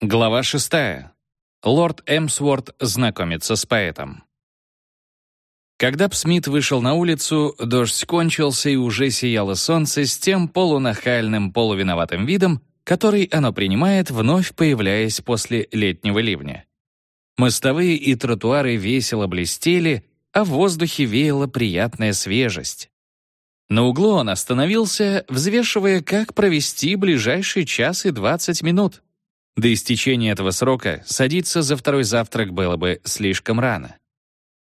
Глава шестая. Лорд Эмсворт знакомится с поэтом. Когда Псмит вышел на улицу, дождь кончился и уже сияло солнце с тем полунахальным, полувиноватым видом, который оно принимает, вновь появляясь после летнего ливня. Мостовые и тротуары весело блестели, а в воздухе веяла приятная свежесть. На углу он остановился, взвешивая, как провести ближайший час и двадцать минут — до истечения этого срока садиться за второй завтрак было бы слишком рано.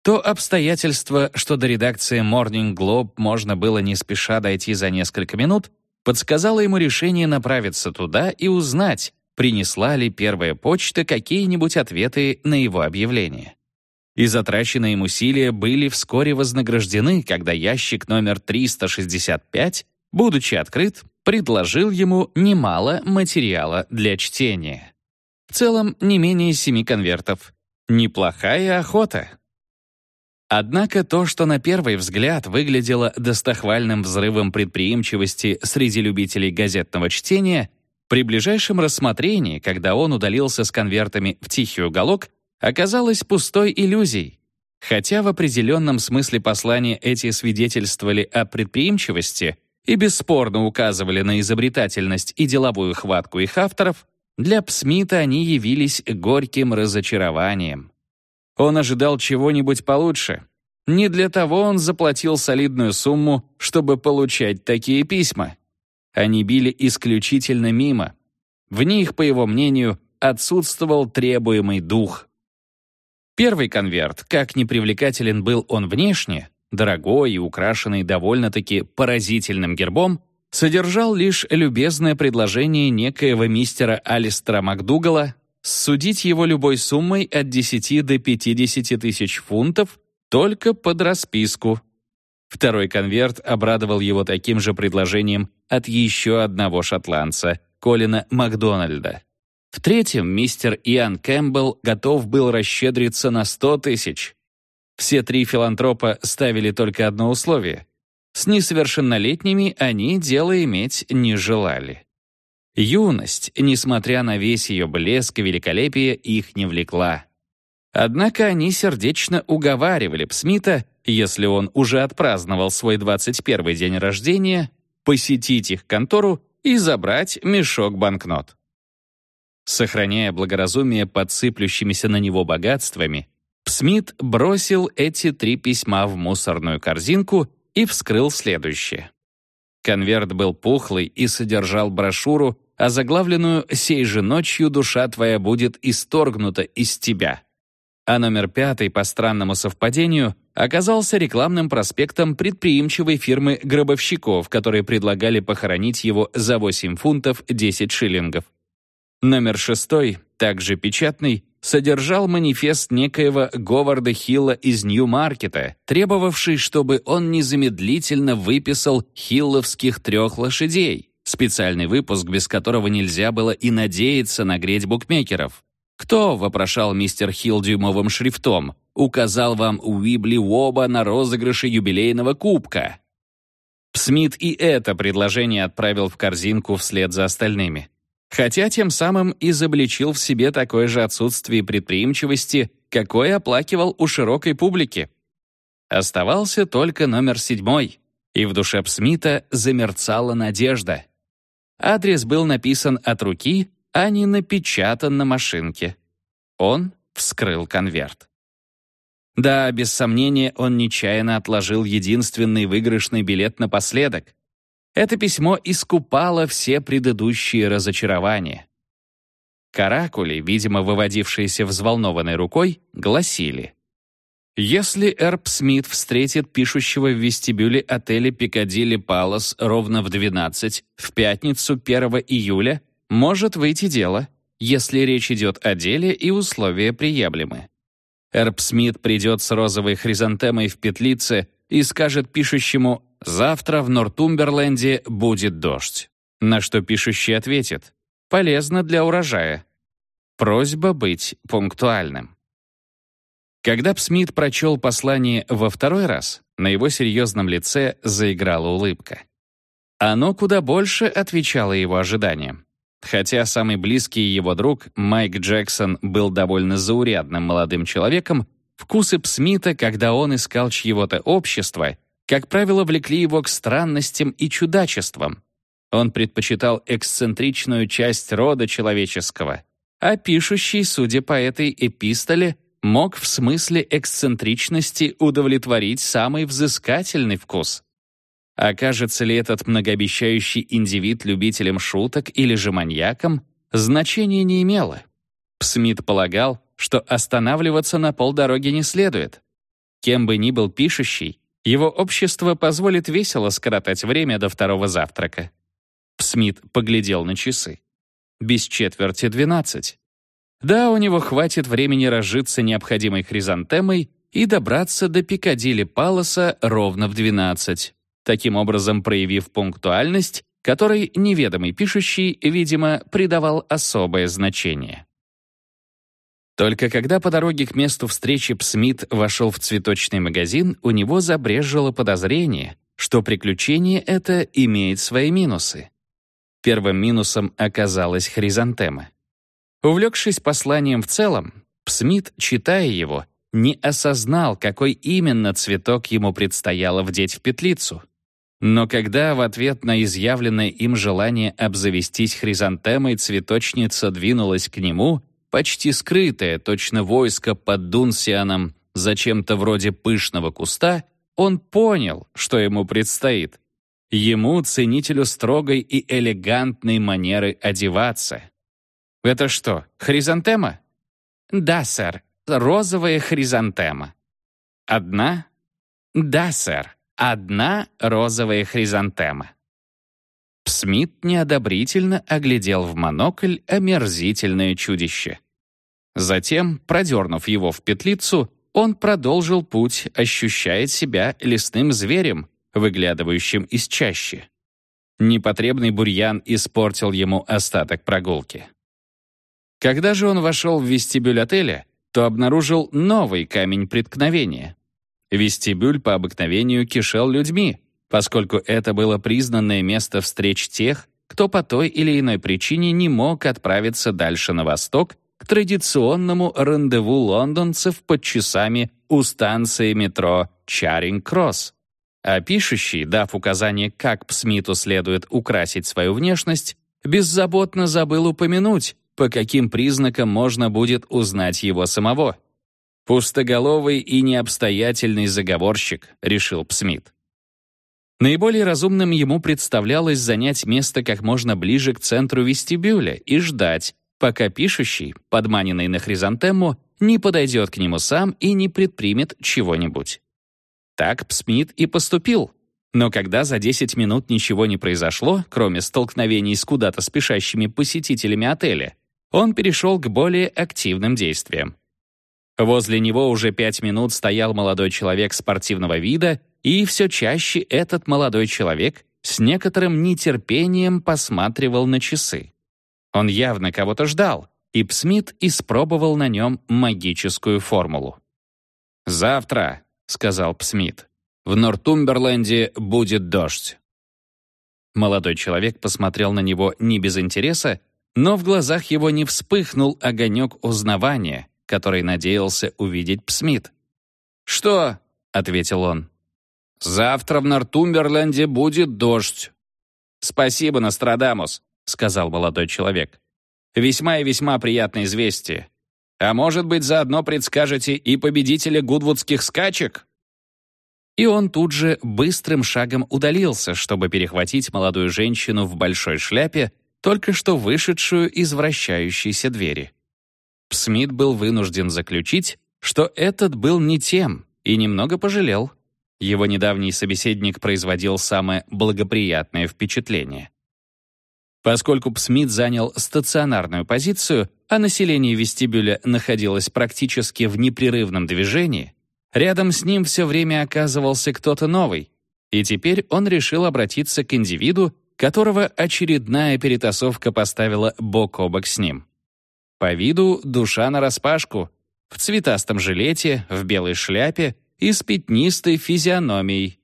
То обстоятельство, что до редакции Morning Globe можно было не спеша дойти за несколько минут, подсказало ему решение направиться туда и узнать, принесла ли первая почта какие-нибудь ответы на его объявление. И затраченные им усилия были вскоре вознаграждены, когда ящик номер 365, будучи открыт, предложил ему немало материала для чтения. В целом, не менее семи конвертов. Неплохая охота. Однако то, что на первый взгляд выглядело достохвальным взрывом предприимчивости среди любителей газетного чтения, при ближайшем рассмотрении, когда он удалился с конвертами в тихий уголок, оказалось пустой иллюзией. Хотя в определенном смысле послания эти свидетельствовали о предприимчивости, и бесспорно указывали на изобретательность и деловую хватку их авторов, для Псмита они явились горьким разочарованием. Он ожидал чего-нибудь получше. Не для того он заплатил солидную сумму, чтобы получать такие письма. Они били исключительно мимо. В них, по его мнению, отсутствовал требуемый дух. Первый конверт, как непривлекателен был он внешне, дорогой и украшенный довольно-таки поразительным гербом, содержал лишь любезное предложение некоего мистера Алистера МакДугала судить его любой суммой от 10 до 50 тысяч фунтов только под расписку. Второй конверт обрадовал его таким же предложением от еще одного шотландца, Колина Макдональда. В третьем мистер Иоанн Кэмпбелл готов был расщедриться на 100 тысяч, все три филантропа ставили только одно условие. С несовершеннолетними они дело иметь не желали. Юность, несмотря на весь ее блеск и великолепие, их не влекла. Однако они сердечно уговаривали Псмита, если он уже отпраздновал свой 21 день рождения, посетить их контору и забрать мешок банкнот. Сохраняя благоразумие под сыплющимися на него богатствами, Смит бросил эти три письма в мусорную корзинку и вскрыл следующее. Конверт был пухлый и содержал брошюру, озаглавленную «Сей же ночью душа твоя будет исторгнута из тебя». А номер пятый, по странному совпадению, оказался рекламным проспектом предприимчивой фирмы гробовщиков, которые предлагали похоронить его за 8 фунтов 10 шиллингов. Номер шестой, также печатный, содержал манифест некоего Говарда Хилла из Нью-Маркета, требовавший, чтобы он незамедлительно выписал хилловских трех лошадей, специальный выпуск, без которого нельзя было и надеяться нагреть букмекеров. «Кто?» — вопрошал мистер Хилл дюймовым шрифтом. «Указал вам Уибли Уоба на розыгрыше юбилейного кубка». Смит и это предложение отправил в корзинку вслед за остальными хотя тем самым изобличил в себе такое же отсутствие предприимчивости, какое оплакивал у широкой публики. Оставался только номер седьмой, и в душе Псмита замерцала надежда. Адрес был написан от руки, а не напечатан на машинке. Он вскрыл конверт. Да, без сомнения, он нечаянно отложил единственный выигрышный билет напоследок, это письмо искупало все предыдущие разочарования. Каракули, видимо, выводившиеся взволнованной рукой, гласили «Если Эрб Смит встретит пишущего в вестибюле отеля Пикадилли Палас ровно в 12 в пятницу 1 июля, может выйти дело, если речь идет о деле и условия приемлемы. Эрб Смит придет с розовой хризантемой в петлице и скажет пишущему «Завтра в Нортумберленде будет дождь». На что пишущий ответит «Полезно для урожая». Просьба быть пунктуальным. Когда Псмит прочел послание во второй раз, на его серьезном лице заиграла улыбка. Оно куда больше отвечало его ожиданиям. Хотя самый близкий его друг, Майк Джексон, был довольно заурядным молодым человеком, вкусы Псмита, когда он искал чьего-то общества, как правило, влекли его к странностям и чудачествам. Он предпочитал эксцентричную часть рода человеческого, а пишущий, судя по этой эпистоле, мог в смысле эксцентричности удовлетворить самый взыскательный вкус. Окажется ли этот многообещающий индивид любителем шуток или же маньяком, значения не имело. Псмит полагал, что останавливаться на полдороги не следует. Кем бы ни был пишущий, его общество позволит весело скоротать время до второго завтрака. Псмит поглядел на часы. Без четверти двенадцать. Да, у него хватит времени разжиться необходимой хризантемой и добраться до Пикадилли Паласа ровно в 12, таким образом проявив пунктуальность, которой неведомый пишущий, видимо, придавал особое значение. Только когда по дороге к месту встречи Псмит вошел в цветочный магазин, у него забрежило подозрение, что приключение это имеет свои минусы. Первым минусом оказалась хризантема. Увлекшись посланием в целом, Псмит, читая его, не осознал, какой именно цветок ему предстояло вдеть в петлицу. Но когда в ответ на изъявленное им желание обзавестись хризантемой цветочница двинулась к нему, почти скрытая, точно войско под Дунсианом, зачем-то вроде пышного куста, он понял, что ему предстоит. Ему, ценителю строгой и элегантной манеры одеваться. «Это что, хризантема?» «Да, сэр, розовая хризантема». «Одна?» «Да, сэр, одна розовая хризантема». Смит неодобрительно оглядел в монокль омерзительное чудище. Затем, продернув его в петлицу, он продолжил путь, ощущая себя лесным зверем, выглядывающим из чащи. Непотребный бурьян испортил ему остаток прогулки. Когда же он вошел в вестибюль отеля, то обнаружил новый камень преткновения. Вестибюль по обыкновению кишел людьми, поскольку это было признанное место встреч тех, кто по той или иной причине не мог отправиться дальше на восток к традиционному рандеву лондонцев под часами у станции метро Чаринг-Кросс. А пишущий, дав указание, как Псмиту следует украсить свою внешность, беззаботно забыл упомянуть, по каким признакам можно будет узнать его самого. «Пустоголовый и необстоятельный заговорщик», — решил Псмит. Наиболее разумным ему представлялось занять место как можно ближе к центру вестибюля и ждать, пока пишущий, подманенный на хризантему, не подойдет к нему сам и не предпримет чего-нибудь. Так Псмит и поступил. Но когда за 10 минут ничего не произошло, кроме столкновений с куда-то спешащими посетителями отеля, он перешел к более активным действиям. Возле него уже пять минут стоял молодой человек спортивного вида, и все чаще этот молодой человек с некоторым нетерпением посматривал на часы. Он явно кого-то ждал, и Псмит испробовал на нем магическую формулу. «Завтра», — сказал Псмит, — «в Нортумберленде будет дождь». Молодой человек посмотрел на него не без интереса но в глазах его не вспыхнул огонек узнавания, который надеялся увидеть Псмит. «Что?» — ответил он. «Завтра в Нортумберленде будет дождь». «Спасибо, Нострадамус», — сказал молодой человек. «Весьма и весьма приятное известие. А может быть, заодно предскажете и победителя гудвудских скачек?» И он тут же быстрым шагом удалился, чтобы перехватить молодую женщину в большой шляпе, только что вышедшую из вращающейся двери. Смит был вынужден заключить, что этот был не тем, и немного пожалел. Его недавний собеседник производил самое благоприятное впечатление. Поскольку Псмит занял стационарную позицию, а население вестибюля находилось практически в непрерывном движении, рядом с ним все время оказывался кто-то новый, и теперь он решил обратиться к индивиду, которого очередная перетасовка поставила бок о бок с ним. По виду душа нараспашку, в цветастом жилете, в белой шляпе и с пятнистой физиономией.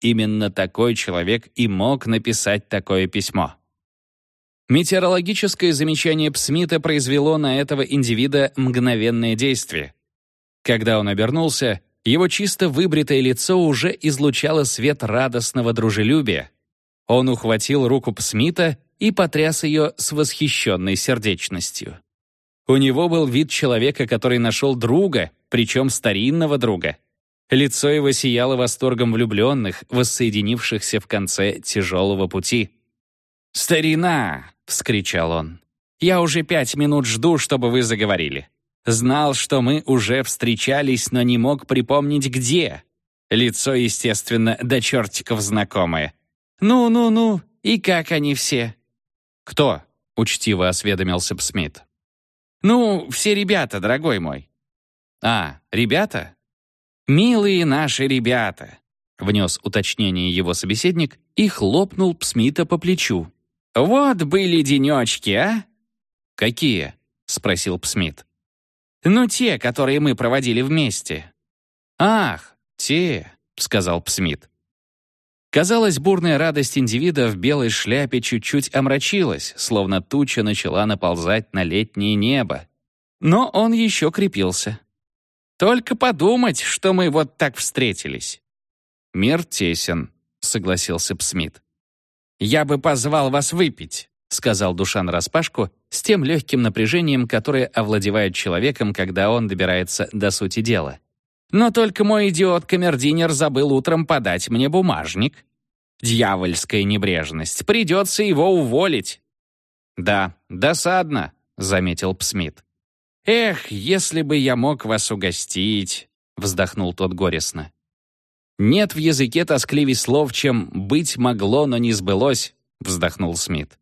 Именно такой человек и мог написать такое письмо. Метеорологическое замечание Псмита произвело на этого индивида мгновенное действие. Когда он обернулся, его чисто выбритое лицо уже излучало свет радостного дружелюбия. Он ухватил руку Псмита и потряс ее с восхищенной сердечностью. У него был вид человека, который нашел друга, причем старинного друга. Лицо его сияло восторгом влюбленных, воссоединившихся в конце тяжелого пути. «Старина!» — вскричал он. «Я уже пять минут жду, чтобы вы заговорили. Знал, что мы уже встречались, но не мог припомнить, где. Лицо, естественно, до чертиков знакомое. Ну-ну-ну, и как они все?» «Кто?» — учтиво осведомился Псмит. «Ну, все ребята, дорогой мой». «А, ребята?» «Милые наши ребята», — внес уточнение его собеседник и хлопнул Псмита по плечу. «Вот были денечки, а?» «Какие?» — спросил Псмит. «Ну, те, которые мы проводили вместе». «Ах, те», — сказал Псмит. Казалось, бурная радость индивида в белой шляпе чуть-чуть омрачилась, словно туча начала наползать на летнее небо. Но он еще крепился. «Только подумать, что мы вот так встретились». «Мир тесен», — согласился Псмит. «Я бы позвал вас выпить», — сказал Душан распашку с тем легким напряжением, которое овладевает человеком, когда он добирается до сути дела. Но только мой идиот-камердинер забыл утром подать мне бумажник. Дьявольская небрежность. Придется его уволить. «Да, досадно», — заметил Псмит. «Эх, если бы я мог вас угостить», — вздохнул тот горестно. «Нет в языке тоскливей слов, чем «быть могло, но не сбылось», — вздохнул Смит.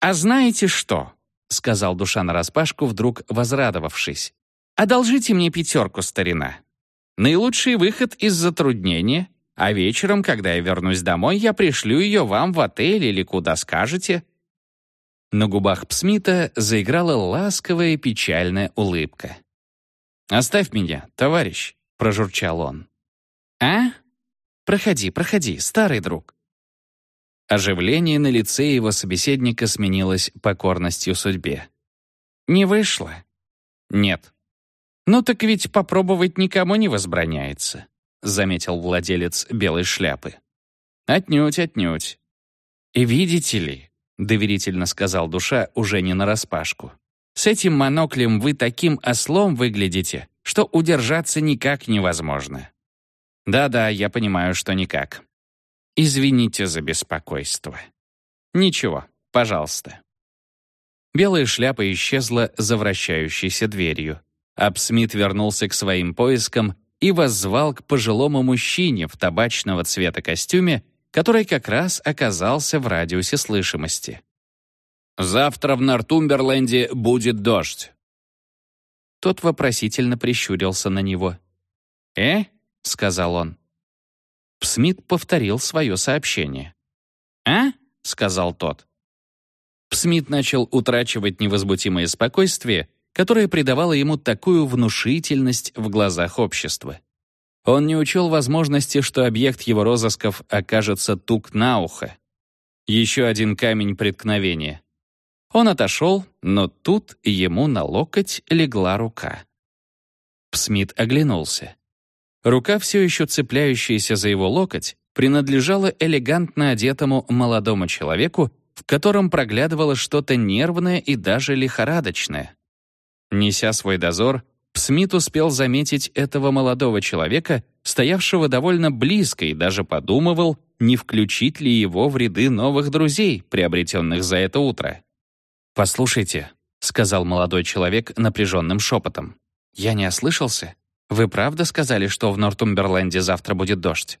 «А знаете что?» — сказал душа нараспашку, вдруг возрадовавшись. «Одолжите мне пятерку, старина. Наилучший выход из затруднения, а вечером, когда я вернусь домой, я пришлю ее вам в отель или куда скажете». На губах Псмита заиграла ласковая печальная улыбка. «Оставь меня, товарищ», — прожурчал он. «А? Проходи, проходи, старый друг». Оживление на лице его собеседника сменилось покорностью судьбе. «Не вышло?» «Нет», «Ну так ведь попробовать никому не возбраняется», — заметил владелец белой шляпы. «Отнюдь, отнюдь. И видите ли, — доверительно сказал душа уже не нараспашку, «с этим моноклем вы таким ослом выглядите, что удержаться никак невозможно». «Да-да, я понимаю, что никак. Извините за беспокойство». «Ничего, пожалуйста». Белая шляпа исчезла за вращающейся дверью. Абсмит вернулся к своим поискам и воззвал к пожилому мужчине в табачного цвета костюме, который как раз оказался в радиусе слышимости. «Завтра в Нортумберленде будет дождь». Тот вопросительно прищурился на него. «Э?» — сказал он. Псмит повторил свое сообщение. «А?» — сказал тот. Псмит начал утрачивать невозмутимое спокойствие которое придавало ему такую внушительность в глазах общества. Он не учел возможности, что объект его розысков окажется тук на ухо. Еще один камень преткновения. Он отошел, но тут ему на локоть легла рука. Псмит оглянулся. Рука, все еще цепляющаяся за его локоть, принадлежала элегантно одетому молодому человеку, в котором проглядывало что-то нервное и даже лихорадочное. Неся свой дозор, Смит успел заметить этого молодого человека, стоявшего довольно близко и даже подумывал, не включить ли его в ряды новых друзей, приобретенных за это утро. «Послушайте», — сказал молодой человек напряженным шепотом, «я не ослышался? Вы правда сказали, что в Нортумберленде завтра будет дождь?»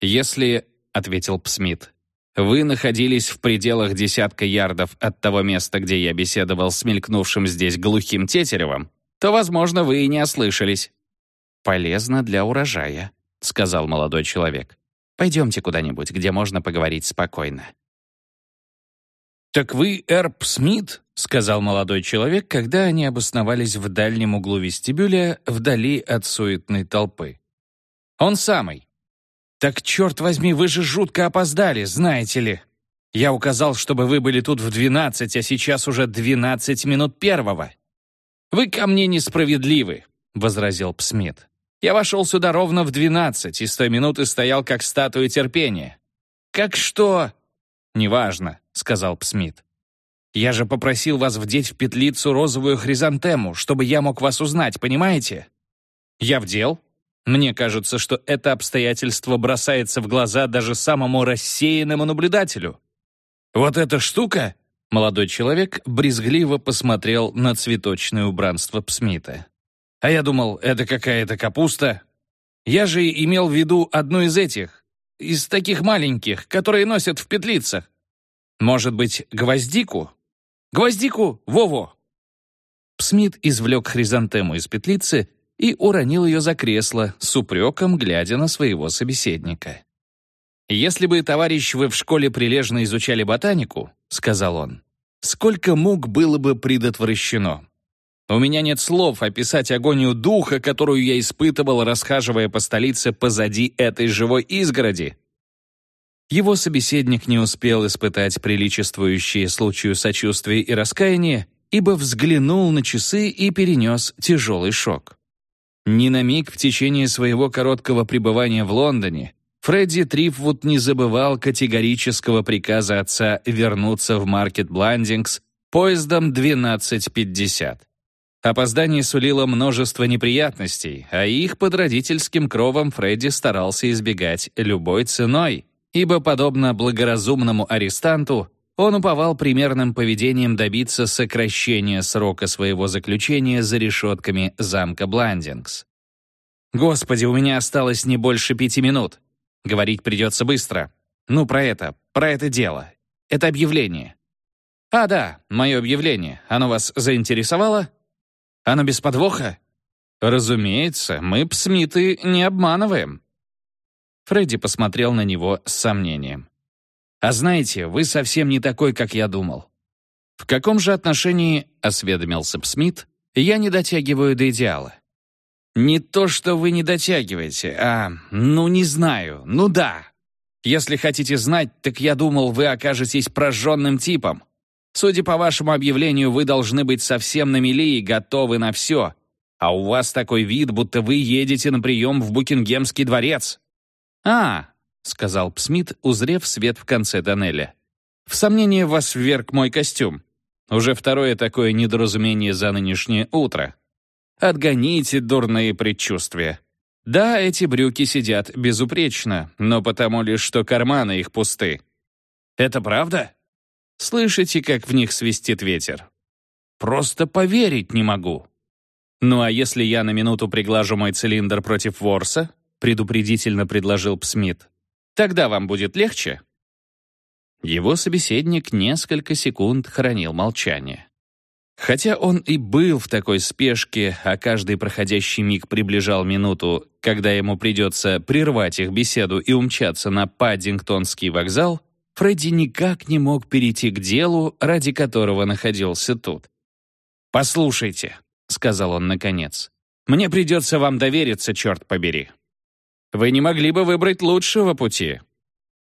«Если», — ответил Псмит, вы находились в пределах десятка ярдов от того места, где я беседовал с мелькнувшим здесь глухим тетеревом, то, возможно, вы и не ослышались». «Полезно для урожая», — сказал молодой человек. «Пойдемте куда-нибудь, где можно поговорить спокойно». «Так вы Эрб Смит?» — сказал молодой человек, когда они обосновались в дальнем углу вестибюля, вдали от суетной толпы. «Он самый. «Так, черт возьми, вы же жутко опоздали, знаете ли. Я указал, чтобы вы были тут в 12, а сейчас уже 12 минут первого. Вы ко мне несправедливы, возразил Псмит. Я вошел сюда ровно в 12 и с той минуты стоял как статуя терпения. Как что? Неважно, сказал Псмит. Я же попросил вас вдеть в петлицу розовую хризантему, чтобы я мог вас узнать, понимаете? Я вдел. Мне кажется, что это обстоятельство бросается в глаза даже самому рассеянному наблюдателю. Вот эта штука, молодой человек брезгливо посмотрел на цветочное убранство Псмита. А я думал, это какая-то капуста. Я же имел в виду одну из этих, из таких маленьких, которые носят в петлицах. Может быть, гвоздику? Гвоздику, Вово!» Псмит извлек хризантему из петлицы и уронил ее за кресло, с упреком глядя на своего собеседника. «Если бы, товарищ, вы в школе прилежно изучали ботанику, — сказал он, — сколько мук было бы предотвращено. У меня нет слов описать агонию духа, которую я испытывал, расхаживая по столице позади этой живой изгороди, его собеседник не успел испытать приличествующие случаю сочувствия и раскаяния, ибо взглянул на часы и перенес тяжелый шок. Ни на миг в течение своего короткого пребывания в Лондоне Фредди Трипвуд не забывал категорического приказа отца вернуться в Маркет Бландингс поездом 12.50. Опоздание сулило множество неприятностей, а их под родительским кровом Фредди старался избегать любой ценой ибо, подобно благоразумному арестанту, он уповал примерным поведением добиться сокращения срока своего заключения за решетками замка Бландингс. «Господи, у меня осталось не больше пяти минут. Говорить придется быстро. Ну, про это, про это дело. Это объявление». «А, да, мое объявление. Оно вас заинтересовало? Оно без подвоха?» «Разумеется, мы, псмиты, не обманываем. Фредди посмотрел на него с сомнением. «А знаете, вы совсем не такой, как я думал». «В каком же отношении, — осведомился Смит, — я не дотягиваю до идеала?» «Не то, что вы не дотягиваете, а... ну, не знаю, ну да. Если хотите знать, так я думал, вы окажетесь прожженным типом. Судя по вашему объявлению, вы должны быть совсем на мели и готовы на все. А у вас такой вид, будто вы едете на прием в Букингемский дворец. «А», — сказал Псмит, узрев свет в конце тоннеля. «В сомнение вас вверг мой костюм. Уже второе такое недоразумение за нынешнее утро. Отгоните дурные предчувствия. Да, эти брюки сидят безупречно, но потому лишь, что карманы их пусты. Это правда? Слышите, как в них свистит ветер? Просто поверить не могу. Ну а если я на минуту приглажу мой цилиндр против ворса, предупредительно предложил Псмит. «Тогда вам будет легче?» Его собеседник несколько секунд хранил молчание. Хотя он и был в такой спешке, а каждый проходящий миг приближал минуту, когда ему придется прервать их беседу и умчаться на Паддингтонский вокзал, Фредди никак не мог перейти к делу, ради которого находился тут. «Послушайте», — сказал он наконец, — «мне придется вам довериться, черт побери. Вы не могли бы выбрать лучшего пути?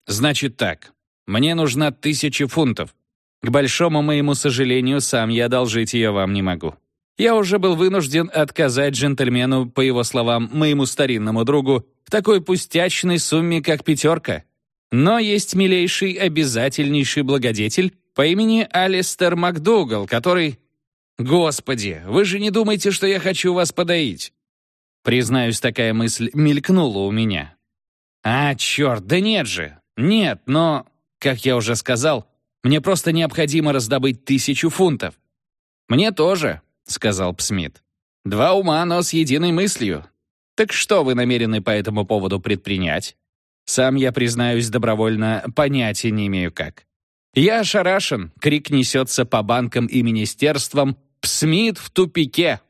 Значит так, мне нужна тысяча фунтов. К большому моему сожалению, сам я одолжить ее вам не могу. Я уже был вынужден отказать джентльмену, по его словам, моему старинному другу, в такой пустячной сумме, как пятерка. Но есть милейший, обязательнейший благодетель по имени Алистер МакДугал, который... Господи, вы же не думаете, что я хочу вас подоить? Признаюсь, такая мысль мелькнула у меня. А, черт, да нет же. Нет, но, как я уже сказал, мне просто необходимо раздобыть тысячу фунтов. Мне тоже, сказал Псмит. Два ума, но с единой мыслью. Так что вы намерены по этому поводу предпринять? Сам я, признаюсь добровольно, понятия не имею как. Я ошарашен, крик несется по банкам и министерствам «Псмит в тупике!»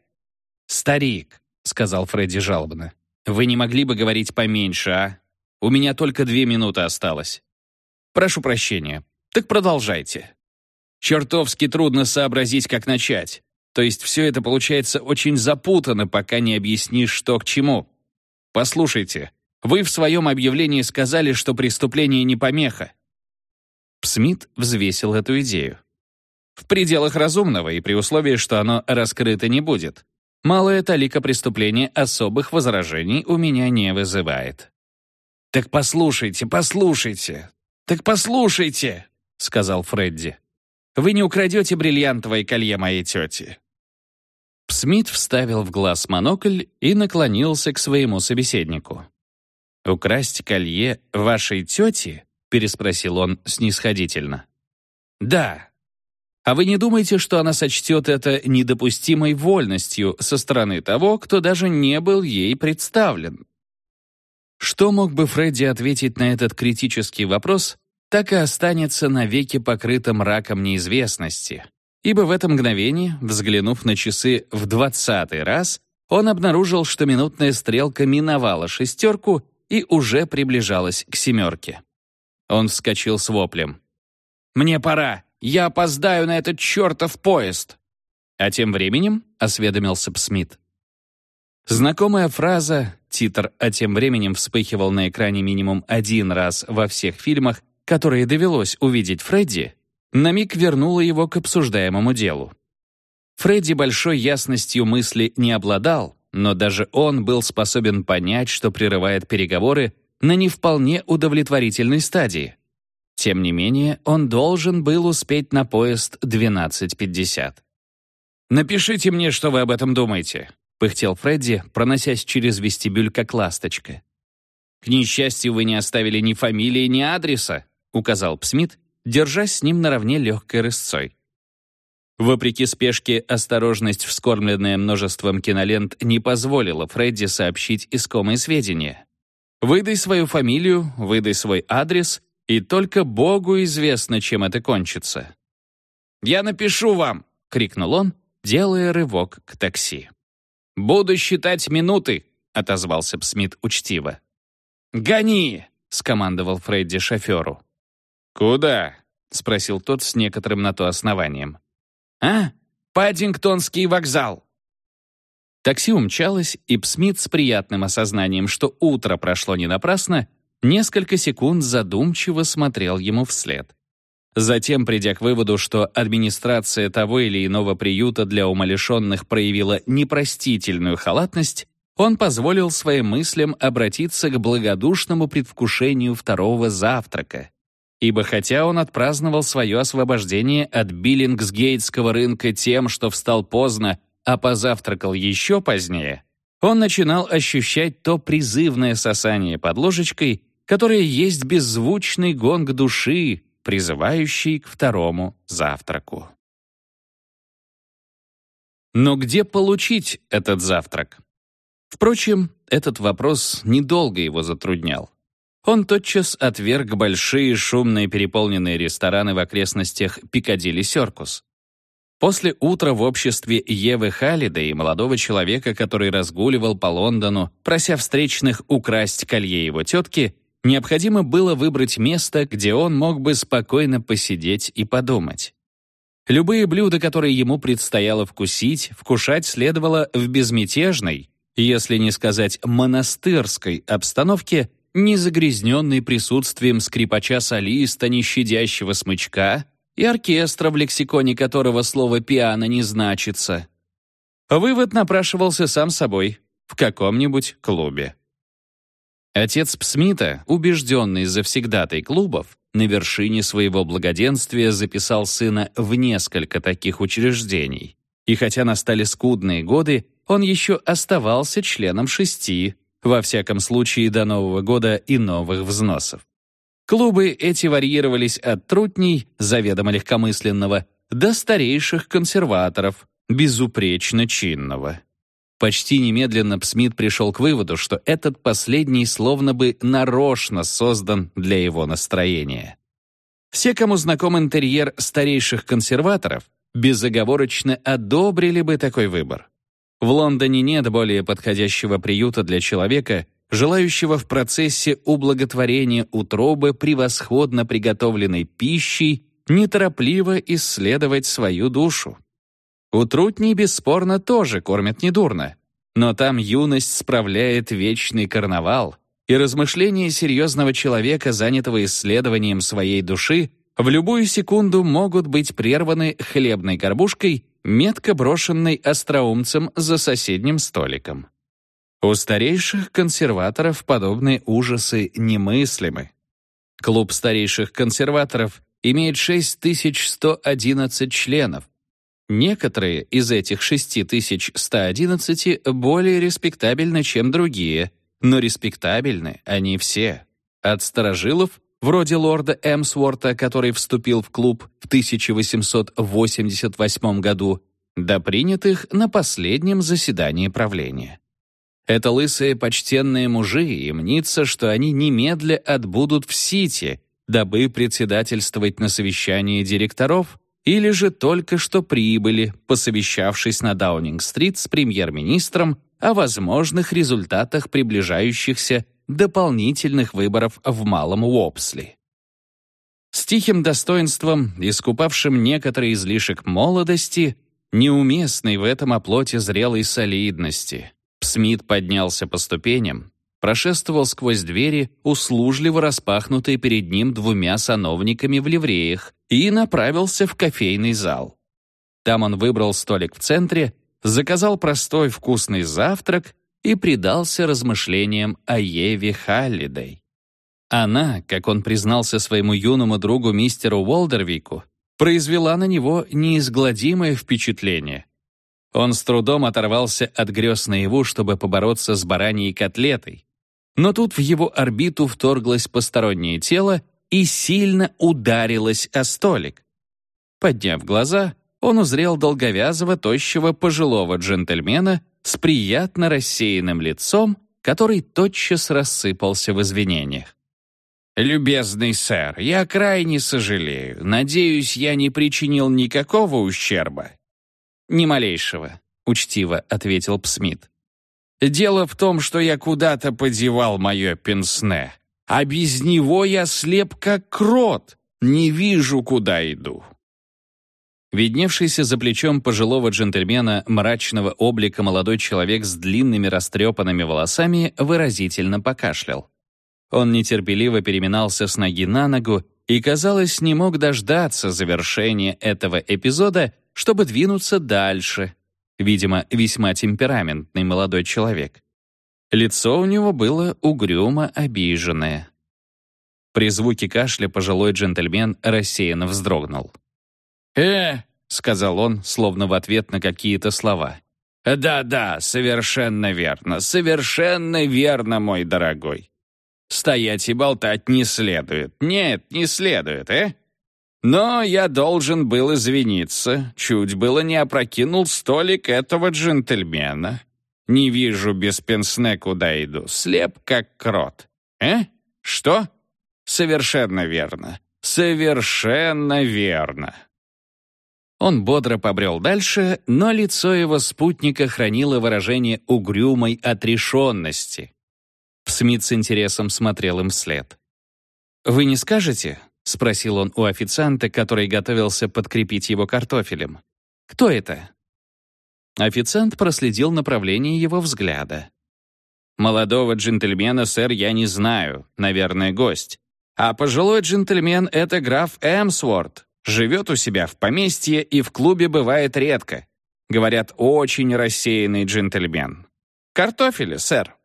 Старик, — сказал Фредди жалобно. «Вы не могли бы говорить поменьше, а? У меня только две минуты осталось. Прошу прощения. Так продолжайте. Чертовски трудно сообразить, как начать. То есть все это получается очень запутанно, пока не объяснишь, что к чему. Послушайте, вы в своем объявлении сказали, что преступление не помеха. Смит взвесил эту идею. В пределах разумного и при условии, что оно раскрыто не будет. Малая талика преступления особых возражений у меня не вызывает. «Так послушайте, послушайте! Так послушайте!» — сказал Фредди. «Вы не украдете бриллиантовое колье моей тети». Смит вставил в глаз монокль и наклонился к своему собеседнику. «Украсть колье вашей тети?» — переспросил он снисходительно. «Да. А вы не думаете, что она сочтет это недопустимой вольностью со стороны того, кто даже не был ей представлен?» Что мог бы Фредди ответить на этот критический вопрос, так и останется навеки покрытым раком неизвестности, ибо в это мгновение, взглянув на часы в двадцатый раз, он обнаружил, что минутная стрелка миновала шестерку и уже приближалась к семерке. Он вскочил с воплем. «Мне пора! Я опоздаю на этот чертов поезд!» А тем временем осведомился Псмит. Знакомая фраза, титр «а тем временем» вспыхивал на экране минимум один раз во всех фильмах, которые довелось увидеть Фредди, на миг вернула его к обсуждаемому делу. Фредди большой ясностью мысли не обладал, но даже он был способен понять, что прерывает переговоры на не вполне удовлетворительной стадии. Тем не менее, он должен был успеть на поезд 12.50. «Напишите мне, что вы об этом думаете», — пыхтел Фредди, проносясь через вестибюль как ласточка. «К несчастью, вы не оставили ни фамилии, ни адреса», — указал Псмит, держась с ним наравне легкой рысцой. Вопреки спешке, осторожность, вскормленная множеством кинолент, не позволила Фредди сообщить искомые сведения. «Выдай свою фамилию, выдай свой адрес, и только Богу известно, чем это кончится». «Я напишу вам!» — крикнул он, делая рывок к такси. «Буду считать минуты!» — отозвался Псмит учтиво. «Гони!» — скомандовал Фредди шоферу. «Куда?» — спросил тот с некоторым на то основанием. «А? Паддингтонский вокзал!» Такси умчалось, и Псмит с приятным осознанием, что утро прошло не напрасно, несколько секунд задумчиво смотрел ему вслед. Затем, придя к выводу, что администрация того или иного приюта для умалишенных проявила непростительную халатность, он позволил своим мыслям обратиться к благодушному предвкушению второго завтрака, ибо хотя он отпраздновал свое освобождение от биллингсгейтского рынка тем, что встал поздно, а позавтракал еще позднее, он начинал ощущать то призывное сосание под ложечкой, которое есть беззвучный гонг души, призывающий к второму завтраку. Но где получить этот завтрак? Впрочем, этот вопрос недолго его затруднял. Он тотчас отверг большие шумные переполненные рестораны в окрестностях Пикадилли Серкус. После утра в обществе Евы Халлида и молодого человека, который разгуливал по Лондону, прося встречных украсть колье его тетки, необходимо было выбрать место, где он мог бы спокойно посидеть и подумать. Любые блюда, которые ему предстояло вкусить, вкушать следовало в безмятежной, если не сказать монастырской обстановке, не загрязненный присутствием скрипача-солиста, нещадящего смычка и оркестра, в лексиконе которого слово «пиано» не значится. Вывод напрашивался сам собой в каком-нибудь клубе. Отец Псмита, убежденный завсегдатой клубов, на вершине своего благоденствия записал сына в несколько таких учреждений. И хотя настали скудные годы, он еще оставался членом шести, во всяком случае до Нового года и новых взносов. Клубы эти варьировались от трутней, заведомо легкомысленного, до старейших консерваторов, безупречно чинного. Почти немедленно Псмит пришел к выводу, что этот последний словно бы нарочно создан для его настроения. Все, кому знаком интерьер старейших консерваторов, безоговорочно одобрили бы такой выбор. В Лондоне нет более подходящего приюта для человека, желающего в процессе ублаготворения утробы превосходно приготовленной пищей неторопливо исследовать свою душу. Утрутней, бесспорно, тоже кормят недурно, но там юность справляет вечный карнавал, и размышления серьезного человека, занятого исследованием своей души, в любую секунду могут быть прерваны хлебной горбушкой, метко брошенной остроумцем за соседним столиком. У старейших консерваторов подобные ужасы немыслимы. Клуб старейших консерваторов имеет 6111 членов. Некоторые из этих 6111 более респектабельны, чем другие, но респектабельны они все. От старожилов, вроде лорда Эмсворта, который вступил в клуб в 1888 году, до принятых на последнем заседании правления. Это лысые почтенные мужи, и мнится, что они немедля отбудут в Сити, дабы председательствовать на совещании директоров, или же только что прибыли, посовещавшись на Даунинг-стрит с премьер-министром о возможных результатах приближающихся дополнительных выборов в Малом Уопсли. С тихим достоинством, искупавшим некоторый излишек молодости, неуместный в этом оплоте зрелой солидности, Смит поднялся по ступеням, прошествовал сквозь двери, услужливо распахнутые перед ним двумя сановниками в ливреях, и направился в кофейный зал. Там он выбрал столик в центре, заказал простой вкусный завтрак и предался размышлениям о Еве Халлидей. Она, как он признался своему юному другу мистеру Уолдервику, произвела на него неизгладимое впечатление — он с трудом оторвался от грез наяву, чтобы побороться с бараньей котлетой. Но тут в его орбиту вторглось постороннее тело и сильно ударилось о столик. Подняв глаза, он узрел долговязого, тощего, пожилого джентльмена с приятно рассеянным лицом, который тотчас рассыпался в извинениях. «Любезный сэр, я крайне сожалею. Надеюсь, я не причинил никакого ущерба. «Ни малейшего», — учтиво ответил Псмит. «Дело в том, что я куда-то подевал мое пенсне, а без него я слеп как крот, не вижу, куда иду». Видневшийся за плечом пожилого джентльмена мрачного облика молодой человек с длинными растрепанными волосами выразительно покашлял. Он нетерпеливо переминался с ноги на ногу и, казалось, не мог дождаться завершения этого эпизода чтобы двинуться дальше. Видимо, весьма темпераментный молодой человек. Лицо у него было угрюмо обиженное. При звуке кашля пожилой джентльмен рассеянно вздрогнул. «Э!» — сказал он, словно в ответ на какие-то слова. «Да-да, совершенно верно, совершенно верно, мой дорогой. Стоять и болтать не следует. Нет, не следует, э? Но я должен был извиниться, чуть было не опрокинул столик этого джентльмена. Не вижу без пенсне, куда иду, слеп как крот. Э? Что? Совершенно верно. Совершенно верно. Он бодро побрел дальше, но лицо его спутника хранило выражение угрюмой отрешенности. Смит с интересом смотрел им вслед. «Вы не скажете?» — спросил он у официанта, который готовился подкрепить его картофелем. «Кто это?» Официант проследил направление его взгляда. «Молодого джентльмена, сэр, я не знаю, наверное, гость. А пожилой джентльмен — это граф Эмсворт. Живет у себя в поместье и в клубе бывает редко. Говорят, очень рассеянный джентльмен. Картофеля, сэр».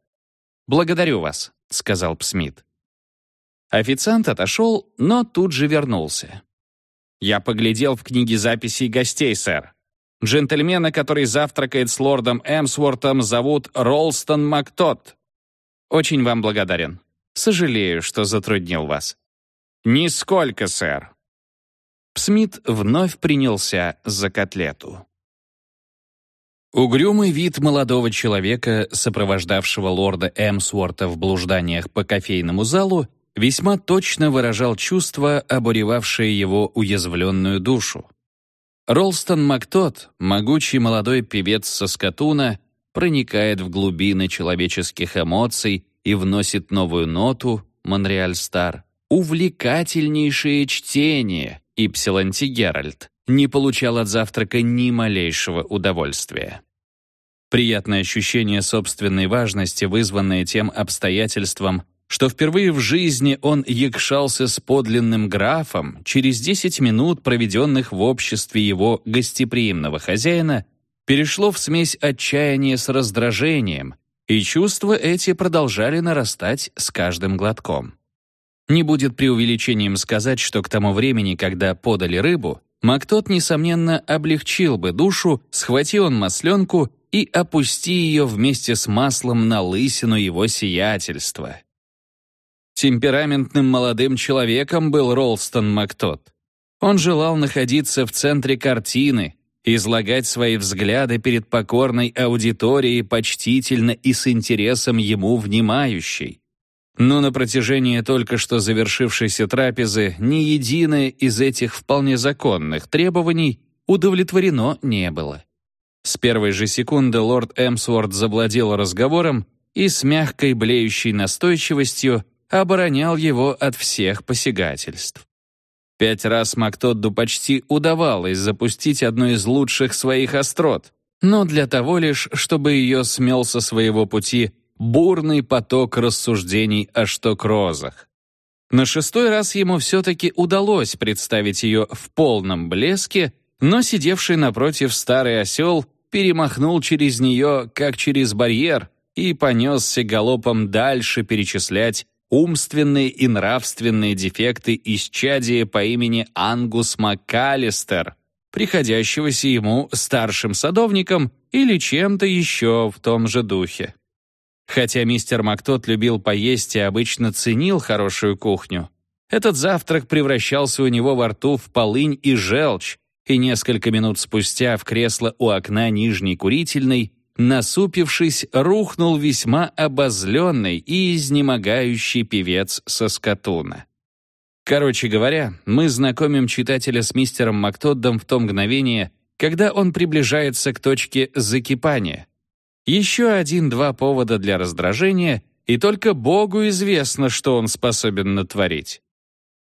«Благодарю вас», — сказал Псмит. Официант отошел, но тут же вернулся. «Я поглядел в книге записей гостей, сэр. Джентльмена, который завтракает с лордом Эмсвортом, зовут Ролстон Мактот. Очень вам благодарен. Сожалею, что затруднил вас». «Нисколько, сэр». Смит вновь принялся за котлету. Угрюмый вид молодого человека, сопровождавшего лорда Эмсворта в блужданиях по кофейному залу, весьма точно выражал чувства, обуревавшие его уязвленную душу. Ролстон Мактот, могучий молодой певец со скатуна, проникает в глубины человеческих эмоций и вносит новую ноту, Монреаль Стар, увлекательнейшее чтение, Ипсиланти Геральт, не получал от завтрака ни малейшего удовольствия. Приятное ощущение собственной важности, вызванное тем обстоятельством, что впервые в жизни он якшался с подлинным графом, через 10 минут, проведенных в обществе его гостеприимного хозяина, перешло в смесь отчаяния с раздражением, и чувства эти продолжали нарастать с каждым глотком. Не будет преувеличением сказать, что к тому времени, когда подали рыбу, Мактот, несомненно, облегчил бы душу, схвати он масленку и опусти ее вместе с маслом на лысину его сиятельства. Темпераментным молодым человеком был Ролстон Мактот. Он желал находиться в центре картины, излагать свои взгляды перед покорной аудиторией почтительно и с интересом ему внимающей. Но на протяжении только что завершившейся трапезы ни единое из этих вполне законных требований удовлетворено не было. С первой же секунды лорд Эмсворт завладел разговором и с мягкой блеющей настойчивостью оборонял его от всех посягательств. Пять раз Мактодду почти удавалось запустить одну из лучших своих острот, но для того лишь, чтобы ее смел со своего пути бурный поток рассуждений о штокрозах. На шестой раз ему все-таки удалось представить ее в полном блеске, но сидевший напротив старый осел перемахнул через нее, как через барьер, и понесся галопом дальше перечислять умственные и нравственные дефекты исчадия по имени Ангус МакКаллистер, приходящегося ему старшим садовником или чем-то еще в том же духе. Хотя мистер Мактот любил поесть и обычно ценил хорошую кухню, этот завтрак превращался у него во рту в полынь и желчь, и несколько минут спустя в кресло у окна нижней курительной, насупившись, рухнул весьма обозленный и изнемогающий певец со скатуна. Короче говоря, мы знакомим читателя с мистером Мактоддом в то мгновение, когда он приближается к точке закипания — еще один-два повода для раздражения, и только Богу известно, что он способен натворить.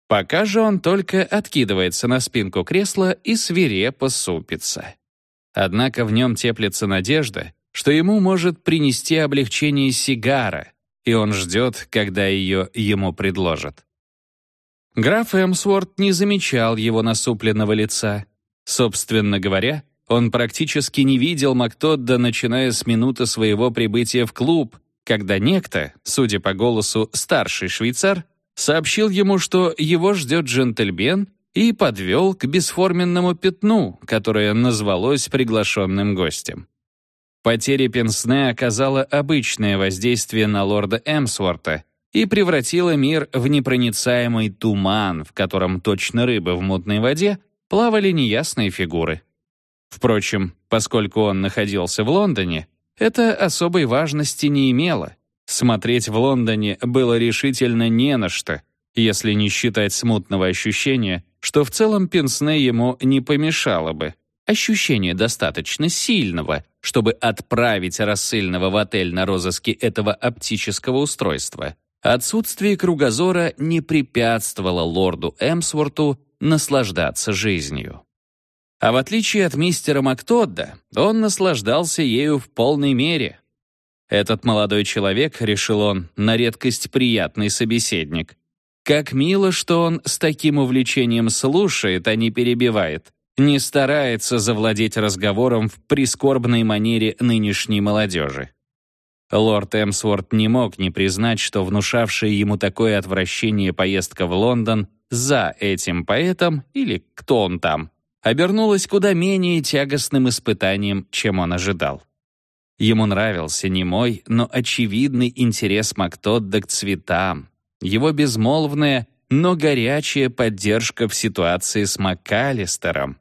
Пока же он только откидывается на спинку кресла и свирепо супится. Однако в нем теплится надежда, что ему может принести облегчение сигара, и он ждет, когда ее ему предложат. Граф Эмсворт не замечал его насупленного лица. Собственно говоря, он практически не видел Мактодда, начиная с минуты своего прибытия в клуб, когда некто, судя по голосу старший швейцар, сообщил ему, что его ждет джентльмен и подвел к бесформенному пятну, которое назвалось приглашенным гостем. Потеря Пенсне оказала обычное воздействие на лорда Эмсворта и превратила мир в непроницаемый туман, в котором точно рыбы в мутной воде плавали неясные фигуры. Впрочем, поскольку он находился в Лондоне, это особой важности не имело. Смотреть в Лондоне было решительно не на что, если не считать смутного ощущения, что в целом Пенсне ему не помешало бы. Ощущение достаточно сильного, чтобы отправить рассыльного в отель на розыске этого оптического устройства. Отсутствие кругозора не препятствовало лорду Эмсворту наслаждаться жизнью. А в отличие от мистера Мактодда, он наслаждался ею в полной мере. Этот молодой человек, решил он, на редкость приятный собеседник. Как мило, что он с таким увлечением слушает, а не перебивает, не старается завладеть разговором в прискорбной манере нынешней молодежи. Лорд Эмсворт не мог не признать, что внушавшая ему такое отвращение поездка в Лондон за этим поэтом, или кто он там, обернулось куда менее тягостным испытанием, чем он ожидал. Ему нравился не мой, но очевидный интерес Мактодда к цветам, его безмолвная, но горячая поддержка в ситуации с МакКаллистером.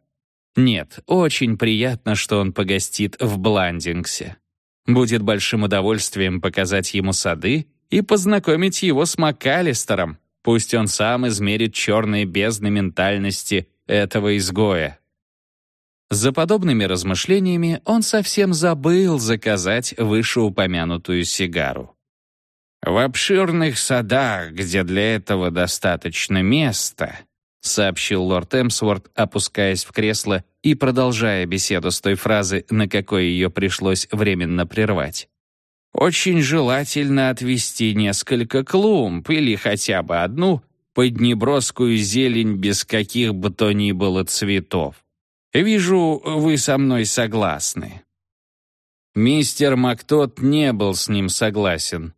Нет, очень приятно, что он погостит в Бландингсе. Будет большим удовольствием показать ему сады и познакомить его с МакКаллистером. Пусть он сам измерит черные бездны ментальности этого изгоя. За подобными размышлениями он совсем забыл заказать вышеупомянутую сигару. «В обширных садах, где для этого достаточно места», сообщил лорд Эмсворт, опускаясь в кресло и продолжая беседу с той фразы, на какой ее пришлось временно прервать. Очень желательно отвести несколько клумб или хотя бы одну под неброскую зелень без каких бы то ни было цветов. Вижу, вы со мной согласны». Мистер Мактот не был с ним согласен.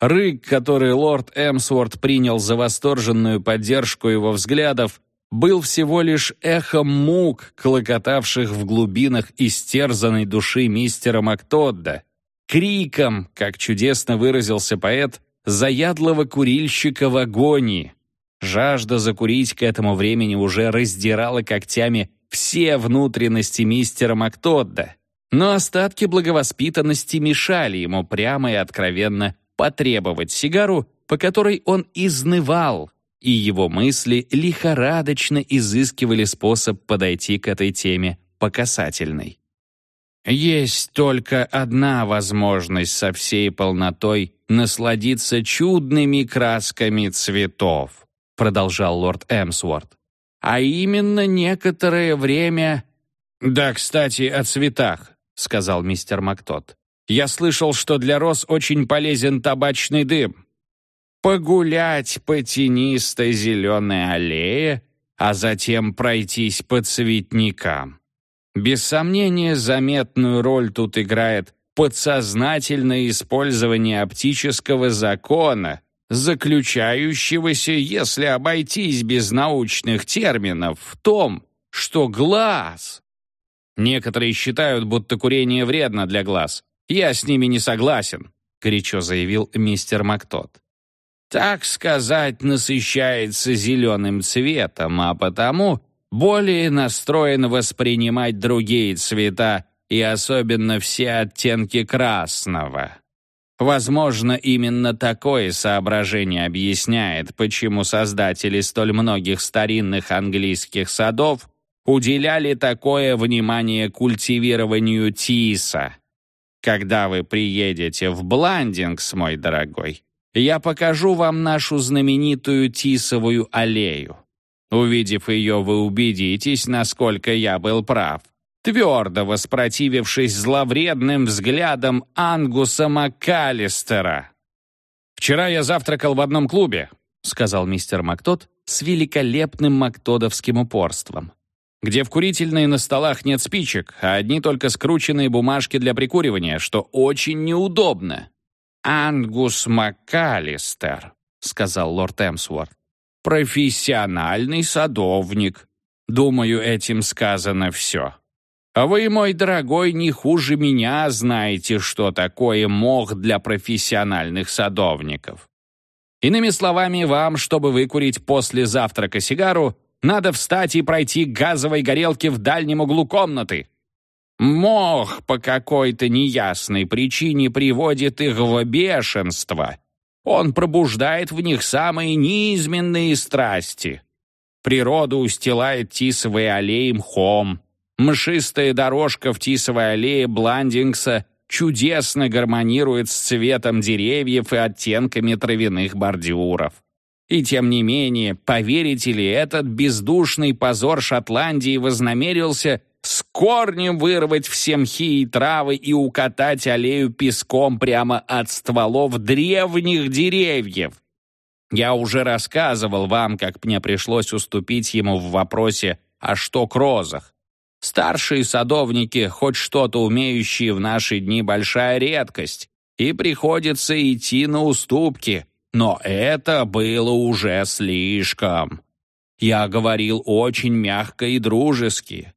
Рык, который лорд Эмсворт принял за восторженную поддержку его взглядов, был всего лишь эхом мук, клокотавших в глубинах истерзанной души мистера Мактодда, криком, как чудесно выразился поэт, заядлого курильщика в агонии. Жажда закурить к этому времени уже раздирала когтями все внутренности мистера Мактодда, но остатки благовоспитанности мешали ему прямо и откровенно потребовать сигару, по которой он изнывал, и его мысли лихорадочно изыскивали способ подойти к этой теме по касательной. Есть только одна возможность со всей полнотой насладиться чудными красками цветов, продолжал лорд Эмсворт. А именно некоторое время... Да, кстати, о цветах, сказал мистер Мактот. Я слышал, что для роз очень полезен табачный дым. Погулять по тенистой зеленой аллее, а затем пройтись по цветникам. Без сомнения, заметную роль тут играет подсознательное использование оптического закона, заключающегося, если обойтись без научных терминов, в том, что глаз... Некоторые считают, будто курение вредно для глаз. Я с ними не согласен, горячо заявил мистер Мактот. Так сказать, насыщается зеленым цветом, а потому более настроен воспринимать другие цвета и особенно все оттенки красного. Возможно, именно такое соображение объясняет, почему создатели столь многих старинных английских садов уделяли такое внимание культивированию тиса. Когда вы приедете в Бландингс, мой дорогой, я покажу вам нашу знаменитую тисовую аллею. Увидев ее, вы убедитесь, насколько я был прав. Твердо воспротивившись зловредным взглядам Ангуса МакКаллистера. «Вчера я завтракал в одном клубе», — сказал мистер Мактод с великолепным мактодовским упорством, где в курительной на столах нет спичек, а одни только скрученные бумажки для прикуривания, что очень неудобно. «Ангус МакКаллистер», — сказал лорд Эмсворт профессиональный садовник. Думаю, этим сказано все. А вы, мой дорогой, не хуже меня знаете, что такое мох для профессиональных садовников. Иными словами, вам, чтобы выкурить после завтрака сигару, надо встать и пройти к газовой горелке в дальнем углу комнаты. Мох по какой-то неясной причине приводит их в бешенство он пробуждает в них самые низменные страсти. Природа устилает тисовые аллеи мхом. Мшистая дорожка в тисовой аллее Бландингса чудесно гармонирует с цветом деревьев и оттенками травяных бордюров. И тем не менее, поверите ли, этот бездушный позор Шотландии вознамерился с корнем вырвать все мхи и травы и укатать аллею песком прямо от стволов древних деревьев. Я уже рассказывал вам, как мне пришлось уступить ему в вопросе «А что к розах?». Старшие садовники, хоть что-то умеющие в наши дни, большая редкость, и приходится идти на уступки, но это было уже слишком. Я говорил очень мягко и дружески,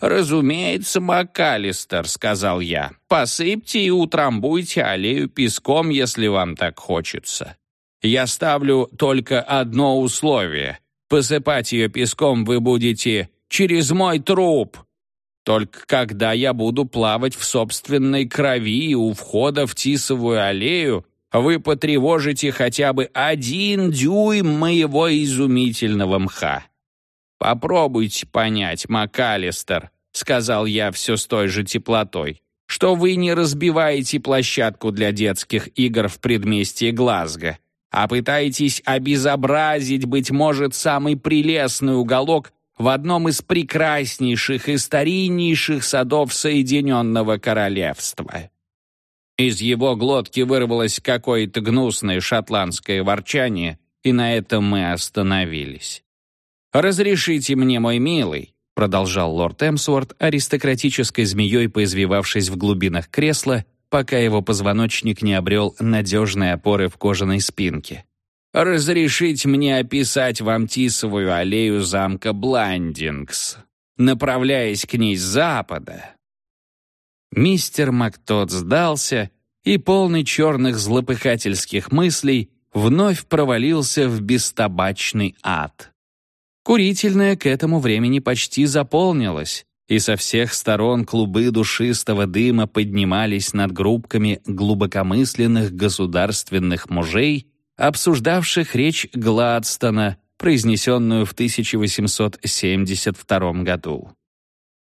«Разумеется, МакАлистер», — сказал я. «Посыпьте и утрамбуйте аллею песком, если вам так хочется. Я ставлю только одно условие. Посыпать ее песком вы будете через мой труп. Только когда я буду плавать в собственной крови у входа в Тисовую аллею, вы потревожите хотя бы один дюйм моего изумительного мха. «Попробуйте понять, МакАлистер», — сказал я все с той же теплотой, «что вы не разбиваете площадку для детских игр в предместье Глазго, а пытаетесь обезобразить, быть может, самый прелестный уголок в одном из прекраснейших и стариннейших садов Соединенного Королевства». Из его глотки вырвалось какое-то гнусное шотландское ворчание, и на этом мы остановились. «Разрешите мне, мой милый», — продолжал лорд Эмсворт, аристократической змеей поизвивавшись в глубинах кресла, пока его позвоночник не обрел надежной опоры в кожаной спинке. «Разрешить мне описать вам Тисовую аллею замка Бландингс, направляясь к ней с запада». Мистер Мактот сдался и, полный черных злопыхательских мыслей, вновь провалился в бестабачный ад. Курительная к этому времени почти заполнилась, и со всех сторон клубы душистого дыма поднимались над группками глубокомысленных государственных мужей, обсуждавших речь Гладстона, произнесенную в 1872 году.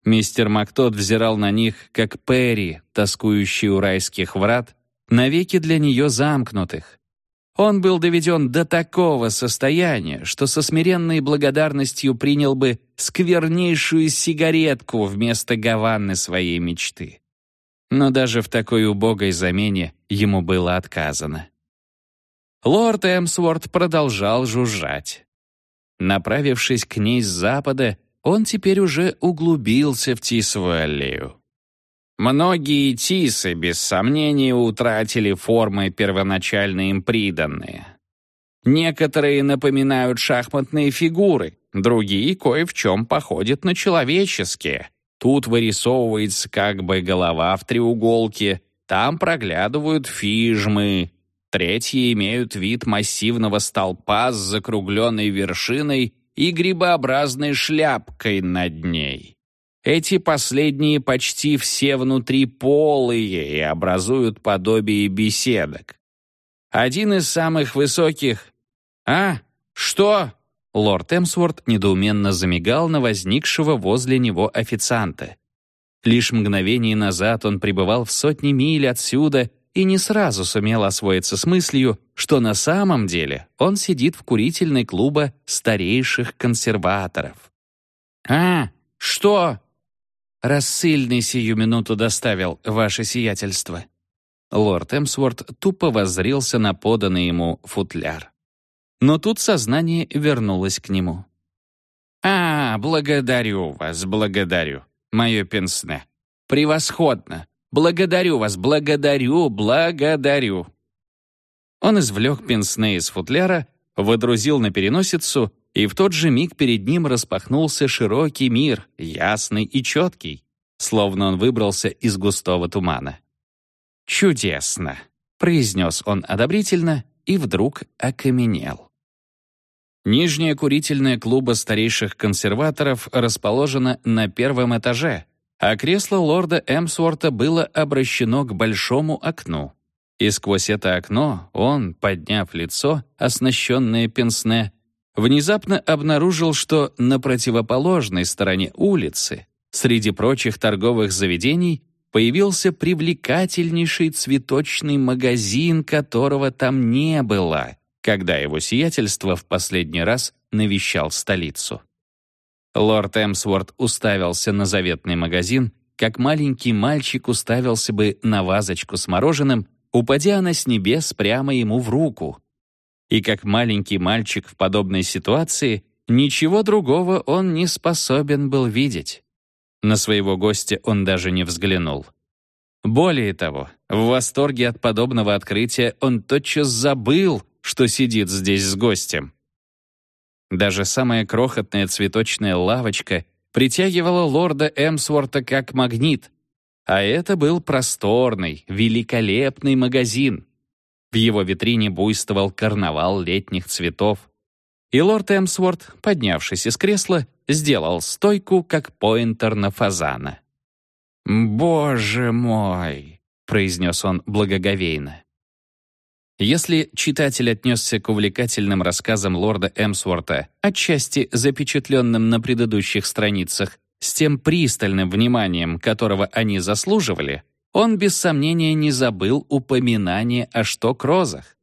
Мистер Мактот взирал на них, как Перри, тоскующий у райских врат, навеки для нее замкнутых, он был доведен до такого состояния, что со смиренной благодарностью принял бы сквернейшую сигаретку вместо гаванны своей мечты. Но даже в такой убогой замене ему было отказано. Лорд Эмсворт продолжал жужжать. Направившись к ней с запада, он теперь уже углубился в Тисовую аллею. Многие тисы, без сомнения, утратили формы первоначально им приданные. Некоторые напоминают шахматные фигуры, другие кое в чем походят на человеческие. Тут вырисовывается как бы голова в треуголке, там проглядывают фижмы. Третьи имеют вид массивного столпа с закругленной вершиной и грибообразной шляпкой над ней. Эти последние почти все внутри полые и образуют подобие беседок. Один из самых высоких... «А? Что?» Лорд Эмсворт недоуменно замигал на возникшего возле него официанта. Лишь мгновение назад он пребывал в сотни миль отсюда и не сразу сумел освоиться с мыслью, что на самом деле он сидит в курительной клуба старейших консерваторов. «А, что?» «Рассыльный сию минуту доставил, ваше сиятельство». Лорд Эмсворт тупо воззрился на поданный ему футляр. Но тут сознание вернулось к нему. «А, благодарю вас, благодарю, мое пенсне. Превосходно! Благодарю вас, благодарю, благодарю!» Он извлек пенсне из футляра, водрузил на переносицу и в тот же миг перед ним распахнулся широкий мир, ясный и четкий, словно он выбрался из густого тумана. «Чудесно!» — произнес он одобрительно и вдруг окаменел. Нижняя курительная клуба старейших консерваторов расположена на первом этаже, а кресло лорда Эмсворта было обращено к большому окну. И сквозь это окно он, подняв лицо, оснащенное пенсне, внезапно обнаружил, что на противоположной стороне улицы, среди прочих торговых заведений, появился привлекательнейший цветочный магазин, которого там не было, когда его сиятельство в последний раз навещал столицу. Лорд Эмсворт уставился на заветный магазин, как маленький мальчик уставился бы на вазочку с мороженым, упадя она с небес прямо ему в руку, и как маленький мальчик в подобной ситуации ничего другого он не способен был видеть. На своего гостя он даже не взглянул. Более того, в восторге от подобного открытия он тотчас забыл, что сидит здесь с гостем. Даже самая крохотная цветочная лавочка притягивала лорда Эмсворта как магнит, а это был просторный, великолепный магазин, в его витрине буйствовал карнавал летних цветов. И лорд Эмсворт, поднявшись из кресла, сделал стойку, как поинтер на фазана. «Боже мой!» — произнес он благоговейно. Если читатель отнесся к увлекательным рассказам лорда Эмсворта, отчасти запечатленным на предыдущих страницах, с тем пристальным вниманием, которого они заслуживали, он без сомнения не забыл упоминания о штокрозах.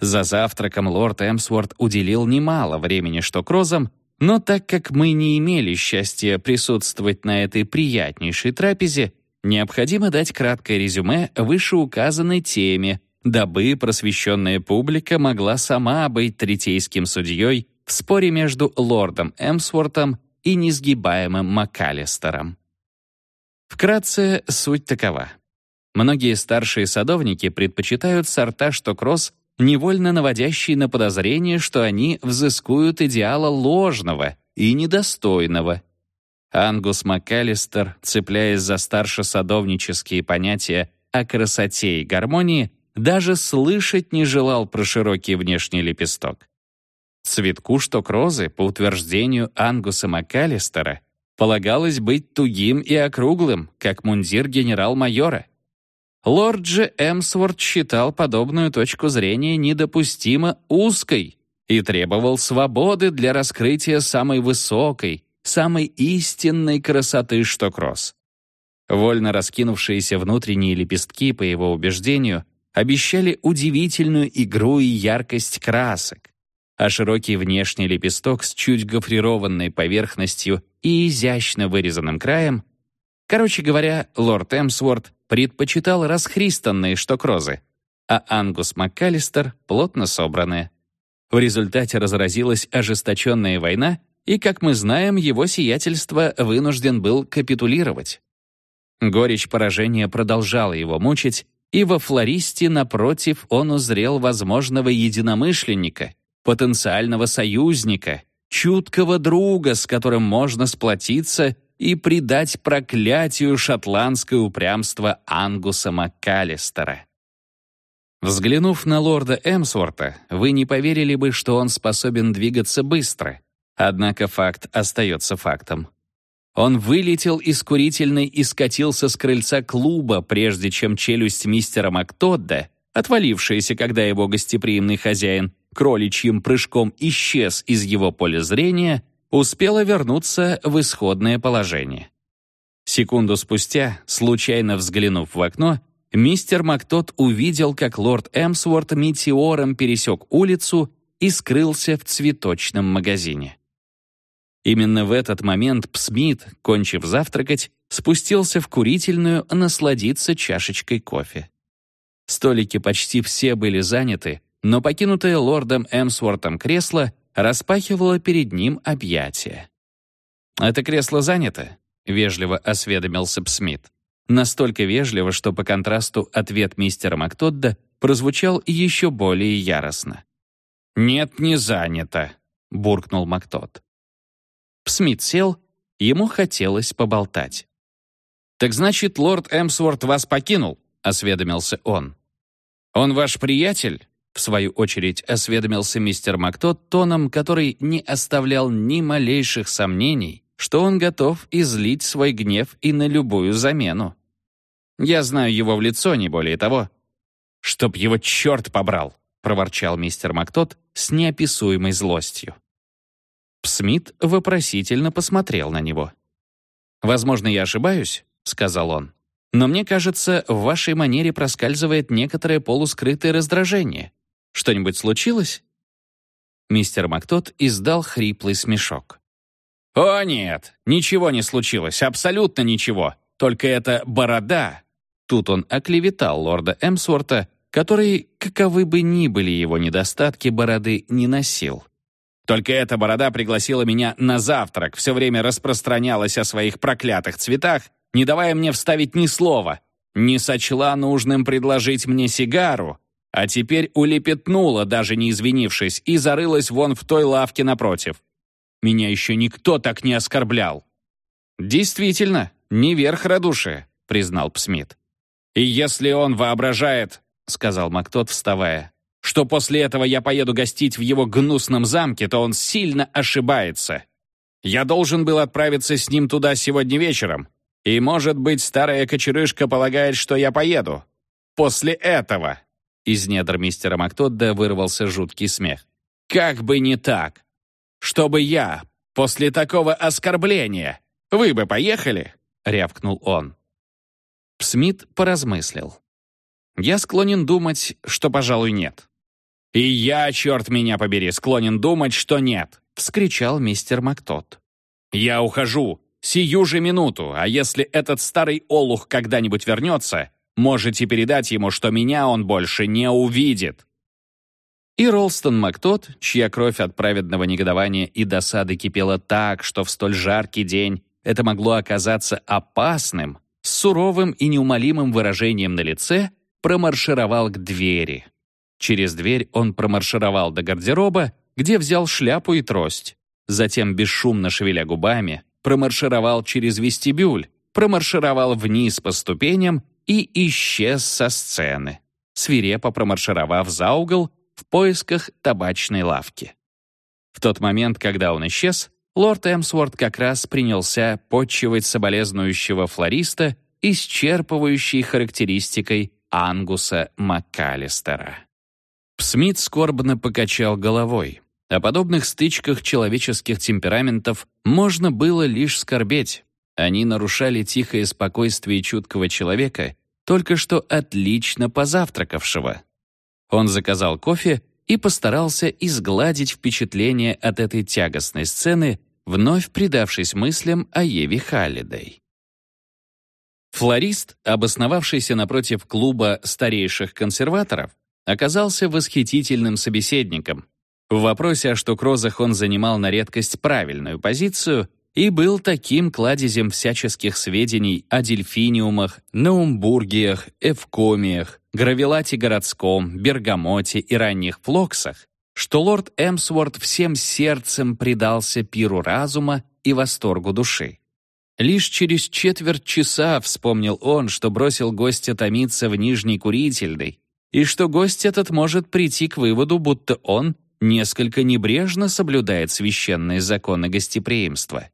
За завтраком лорд Эмсворт уделил немало времени штокрозам, но так как мы не имели счастья присутствовать на этой приятнейшей трапезе, необходимо дать краткое резюме вышеуказанной теме, дабы просвещенная публика могла сама быть третейским судьей в споре между лордом Эмсвортом и несгибаемым МакАлистером. Вкратце, суть такова. Многие старшие садовники предпочитают сорта штокросс, невольно наводящие на подозрение, что они взыскуют идеала ложного и недостойного. Ангус МакАлистер, цепляясь за старшесадовнические понятия о красоте и гармонии, даже слышать не желал про широкий внешний лепесток. Цветку шток-розы, по утверждению Ангуса МакАлистера, полагалось быть тугим и округлым, как мундир генерал-майора. Лорд же Эмсворт считал подобную точку зрения недопустимо узкой и требовал свободы для раскрытия самой высокой, самой истинной красоты штокроз. Вольно раскинувшиеся внутренние лепестки, по его убеждению, обещали удивительную игру и яркость красок, а широкий внешний лепесток с чуть гофрированной поверхностью и изящно вырезанным краем Короче говоря, лорд Эмсворт предпочитал расхристанные штокрозы, а Ангус МакКаллистер — плотно собранные. В результате разразилась ожесточенная война, и, как мы знаем, его сиятельство вынужден был капитулировать. Горечь поражения продолжала его мучить, и во флористе, напротив, он узрел возможного единомышленника, потенциального союзника, чуткого друга, с которым можно сплотиться и предать проклятию шотландское упрямство Ангуса МакКаллистера. Взглянув на лорда Эмсворта, вы не поверили бы, что он способен двигаться быстро. Однако факт остается фактом. Он вылетел из курительной и скатился с крыльца клуба, прежде чем челюсть мистера Мактодда, отвалившаяся, когда его гостеприимный хозяин кроличьим прыжком исчез из его поля зрения, успела вернуться в исходное положение. Секунду спустя, случайно взглянув в окно, мистер Мактот увидел, как лорд Эмсворт метеором пересек улицу и скрылся в цветочном магазине. Именно в этот момент Псмит, кончив завтракать, спустился в курительную насладиться чашечкой кофе. Столики почти все были заняты, но покинутое лордом Эмсвортом кресло распахивало перед ним объятия. «Это кресло занято?» — вежливо осведомился Псмит. Настолько вежливо, что по контрасту ответ мистера Мактодда прозвучал еще более яростно. «Нет, не занято», — буркнул Мактод. Псмит сел, ему хотелось поболтать. «Так значит, лорд Эмсворт вас покинул?» — осведомился он. «Он ваш приятель?» В свою очередь осведомился мистер Мактот тоном, который не оставлял ни малейших сомнений, что он готов излить свой гнев и на любую замену. «Я знаю его в лицо, не более того». «Чтоб его черт побрал!» — проворчал мистер Мактот с неописуемой злостью. Смит вопросительно посмотрел на него. «Возможно, я ошибаюсь», — сказал он. «но мне кажется, в вашей манере проскальзывает некоторое полускрытое раздражение. Что-нибудь случилось?» Мистер Мактот издал хриплый смешок. «О, нет, ничего не случилось, абсолютно ничего. Только эта борода...» Тут он оклеветал лорда Эмсворта, который, каковы бы ни были его недостатки, бороды не носил. Только эта борода пригласила меня на завтрак, все время распространялась о своих проклятых цветах, не давая мне вставить ни слова. Не сочла нужным предложить мне сигару, а теперь улепетнула, даже не извинившись, и зарылась вон в той лавке напротив. Меня еще никто так не оскорблял. «Действительно, не верх радушия», — признал Псмит. «И если он воображает», — сказал Мактот, вставая, «что после этого я поеду гостить в его гнусном замке, то он сильно ошибается. Я должен был отправиться с ним туда сегодня вечером, и, может быть, старая кочерышка полагает, что я поеду. После этого из недр мистера Мактодда вырвался жуткий смех. «Как бы не так! Чтобы я, после такого оскорбления, вы бы поехали?» — рявкнул он. Смит поразмыслил. «Я склонен думать, что, пожалуй, нет». «И я, черт меня побери, склонен думать, что нет!» — вскричал мистер Мактод. «Я ухожу! Сию же минуту, а если этот старый олух когда-нибудь вернется, можете передать ему, что меня он больше не увидит». И Ролстон Мактот, чья кровь от праведного негодования и досады кипела так, что в столь жаркий день это могло оказаться опасным, с суровым и неумолимым выражением на лице, промаршировал к двери. Через дверь он промаршировал до гардероба, где взял шляпу и трость. Затем, бесшумно шевеля губами, промаршировал через вестибюль, промаршировал вниз по ступеням и исчез со сцены, свирепо промаршировав за угол в поисках табачной лавки. В тот момент, когда он исчез, лорд Эмсворт как раз принялся подчивать соболезнующего флориста исчерпывающей характеристикой Ангуса МакКаллистера. Смит скорбно покачал головой. О подобных стычках человеческих темпераментов можно было лишь скорбеть. Они нарушали тихое спокойствие чуткого человека, только что отлично позавтракавшего. Он заказал кофе и постарался изгладить впечатление от этой тягостной сцены, вновь предавшись мыслям о Еве Халлидей. Флорист, обосновавшийся напротив клуба старейших консерваторов, оказался восхитительным собеседником. В вопросе о штукрозах он занимал на редкость правильную позицию и был таким кладезем всяческих сведений о дельфиниумах, наумбургиях, эвкомиях, гравелате городском, бергамоте и ранних флоксах, что лорд Эмсворт всем сердцем предался пиру разума и восторгу души. Лишь через четверть часа вспомнил он, что бросил гостя томиться в нижней курительной, и что гость этот может прийти к выводу, будто он несколько небрежно соблюдает священные законы гостеприимства.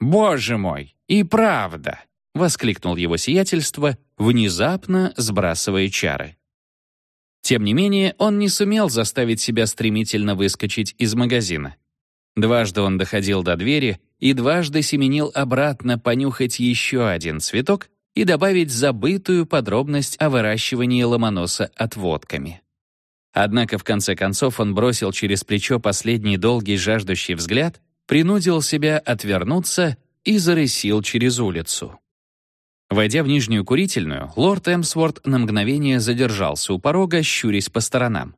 «Боже мой, и правда!» — воскликнул его сиятельство, внезапно сбрасывая чары. Тем не менее, он не сумел заставить себя стремительно выскочить из магазина. Дважды он доходил до двери и дважды семенил обратно понюхать еще один цветок и добавить забытую подробность о выращивании ломоноса отводками. Однако в конце концов он бросил через плечо последний долгий жаждущий взгляд принудил себя отвернуться и зарысил через улицу. Войдя в нижнюю курительную, лорд Эмсворт на мгновение задержался у порога, щурясь по сторонам.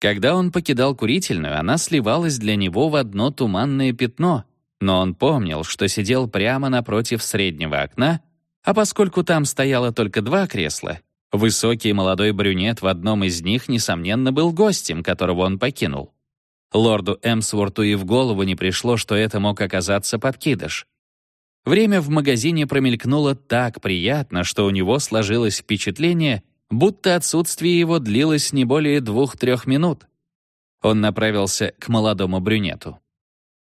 Когда он покидал курительную, она сливалась для него в одно туманное пятно, но он помнил, что сидел прямо напротив среднего окна, а поскольку там стояло только два кресла, высокий молодой брюнет в одном из них, несомненно, был гостем, которого он покинул. Лорду Эмсворту и в голову не пришло, что это мог оказаться подкидыш. Время в магазине промелькнуло так приятно, что у него сложилось впечатление, будто отсутствие его длилось не более двух-трех минут. Он направился к молодому брюнету.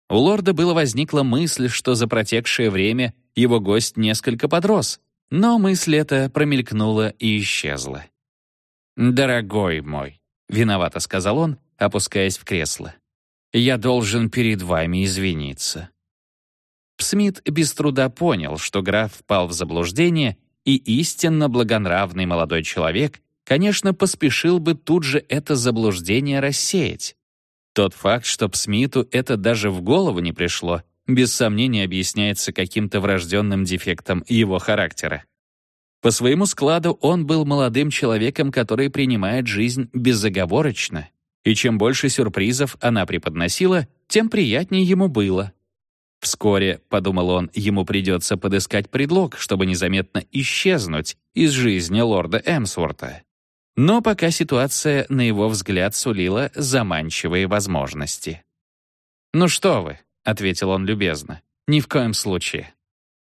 У лорда было возникла мысль, что за протекшее время его гость несколько подрос, но мысль эта промелькнула и исчезла. «Дорогой мой», — виновато сказал он, опускаясь в кресло. Я должен перед вами извиниться». Смит без труда понял, что граф впал в заблуждение, и истинно благонравный молодой человек, конечно, поспешил бы тут же это заблуждение рассеять. Тот факт, что Смиту это даже в голову не пришло, без сомнения объясняется каким-то врожденным дефектом его характера. По своему складу он был молодым человеком, который принимает жизнь безоговорочно, и чем больше сюрпризов она преподносила, тем приятнее ему было. Вскоре, подумал он, ему придется подыскать предлог, чтобы незаметно исчезнуть из жизни лорда Эмсворта. Но пока ситуация, на его взгляд, сулила заманчивые возможности. «Ну что вы», — ответил он любезно, — «ни в коем случае».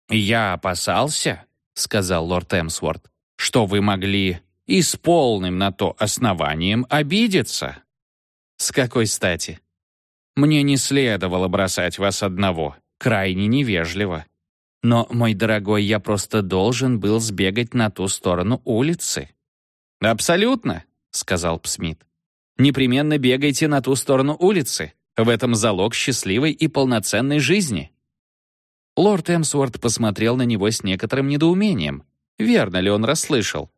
«Я опасался», — сказал лорд Эмсворт, «что вы могли и с полным на то основанием обидеться». «С какой стати?» «Мне не следовало бросать вас одного, крайне невежливо. Но, мой дорогой, я просто должен был сбегать на ту сторону улицы». «Абсолютно», — сказал Псмит. «Непременно бегайте на ту сторону улицы. В этом залог счастливой и полноценной жизни». Лорд Эмсворт посмотрел на него с некоторым недоумением. Верно ли он расслышал?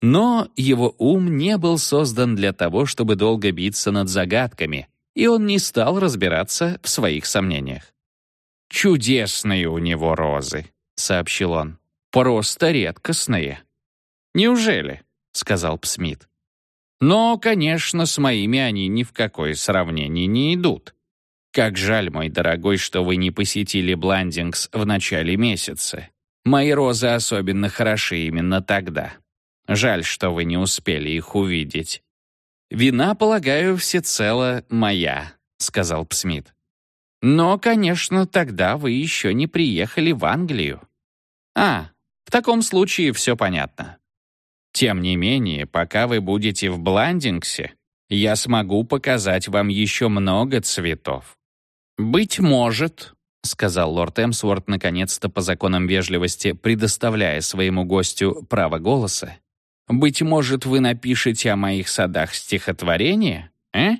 Но его ум не был создан для того, чтобы долго биться над загадками, и он не стал разбираться в своих сомнениях. «Чудесные у него розы», — сообщил он. «Просто редкостные». «Неужели?» — сказал Псмит. «Но, конечно, с моими они ни в какое сравнение не идут. Как жаль, мой дорогой, что вы не посетили Бландингс в начале месяца. Мои розы особенно хороши именно тогда. Жаль, что вы не успели их увидеть. «Вина, полагаю, всецело моя», — сказал Псмит. «Но, конечно, тогда вы еще не приехали в Англию». «А, в таком случае все понятно. Тем не менее, пока вы будете в Бландингсе, я смогу показать вам еще много цветов. Быть может, — сказал лорд Эмсворт наконец-то по законам вежливости, предоставляя своему гостю право голоса, «быть может, вы напишете о моих садах стихотворение, э?»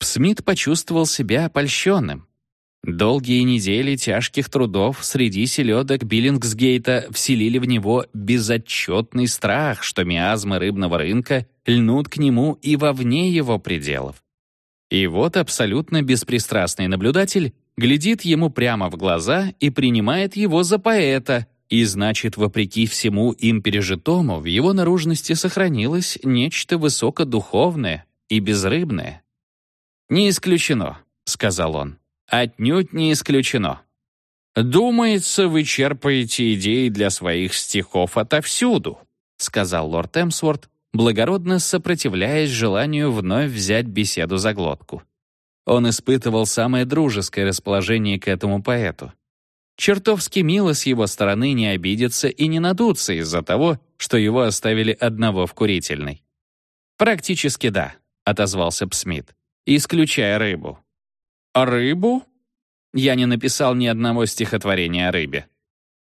Смит почувствовал себя опольщенным. Долгие недели тяжких трудов среди селедок Биллингсгейта вселили в него безотчетный страх, что миазмы рыбного рынка льнут к нему и вовне его пределов. И вот абсолютно беспристрастный наблюдатель глядит ему прямо в глаза и принимает его за поэта, и значит, вопреки всему им пережитому, в его наружности сохранилось нечто высокодуховное и безрыбное. «Не исключено», — сказал он. «Отнюдь не исключено. «Думается, вы черпаете идеи для своих стихов отовсюду», — сказал лорд Эмсворт, благородно сопротивляясь желанию вновь взять беседу за глотку. Он испытывал самое дружеское расположение к этому поэту. Чертовски мило с его стороны не обидеться и не надуться из-за того, что его оставили одного в курительной. «Практически да», — отозвался Псмит, «исключая рыбу». «А рыбу?» Я не написал ни одного стихотворения о рыбе.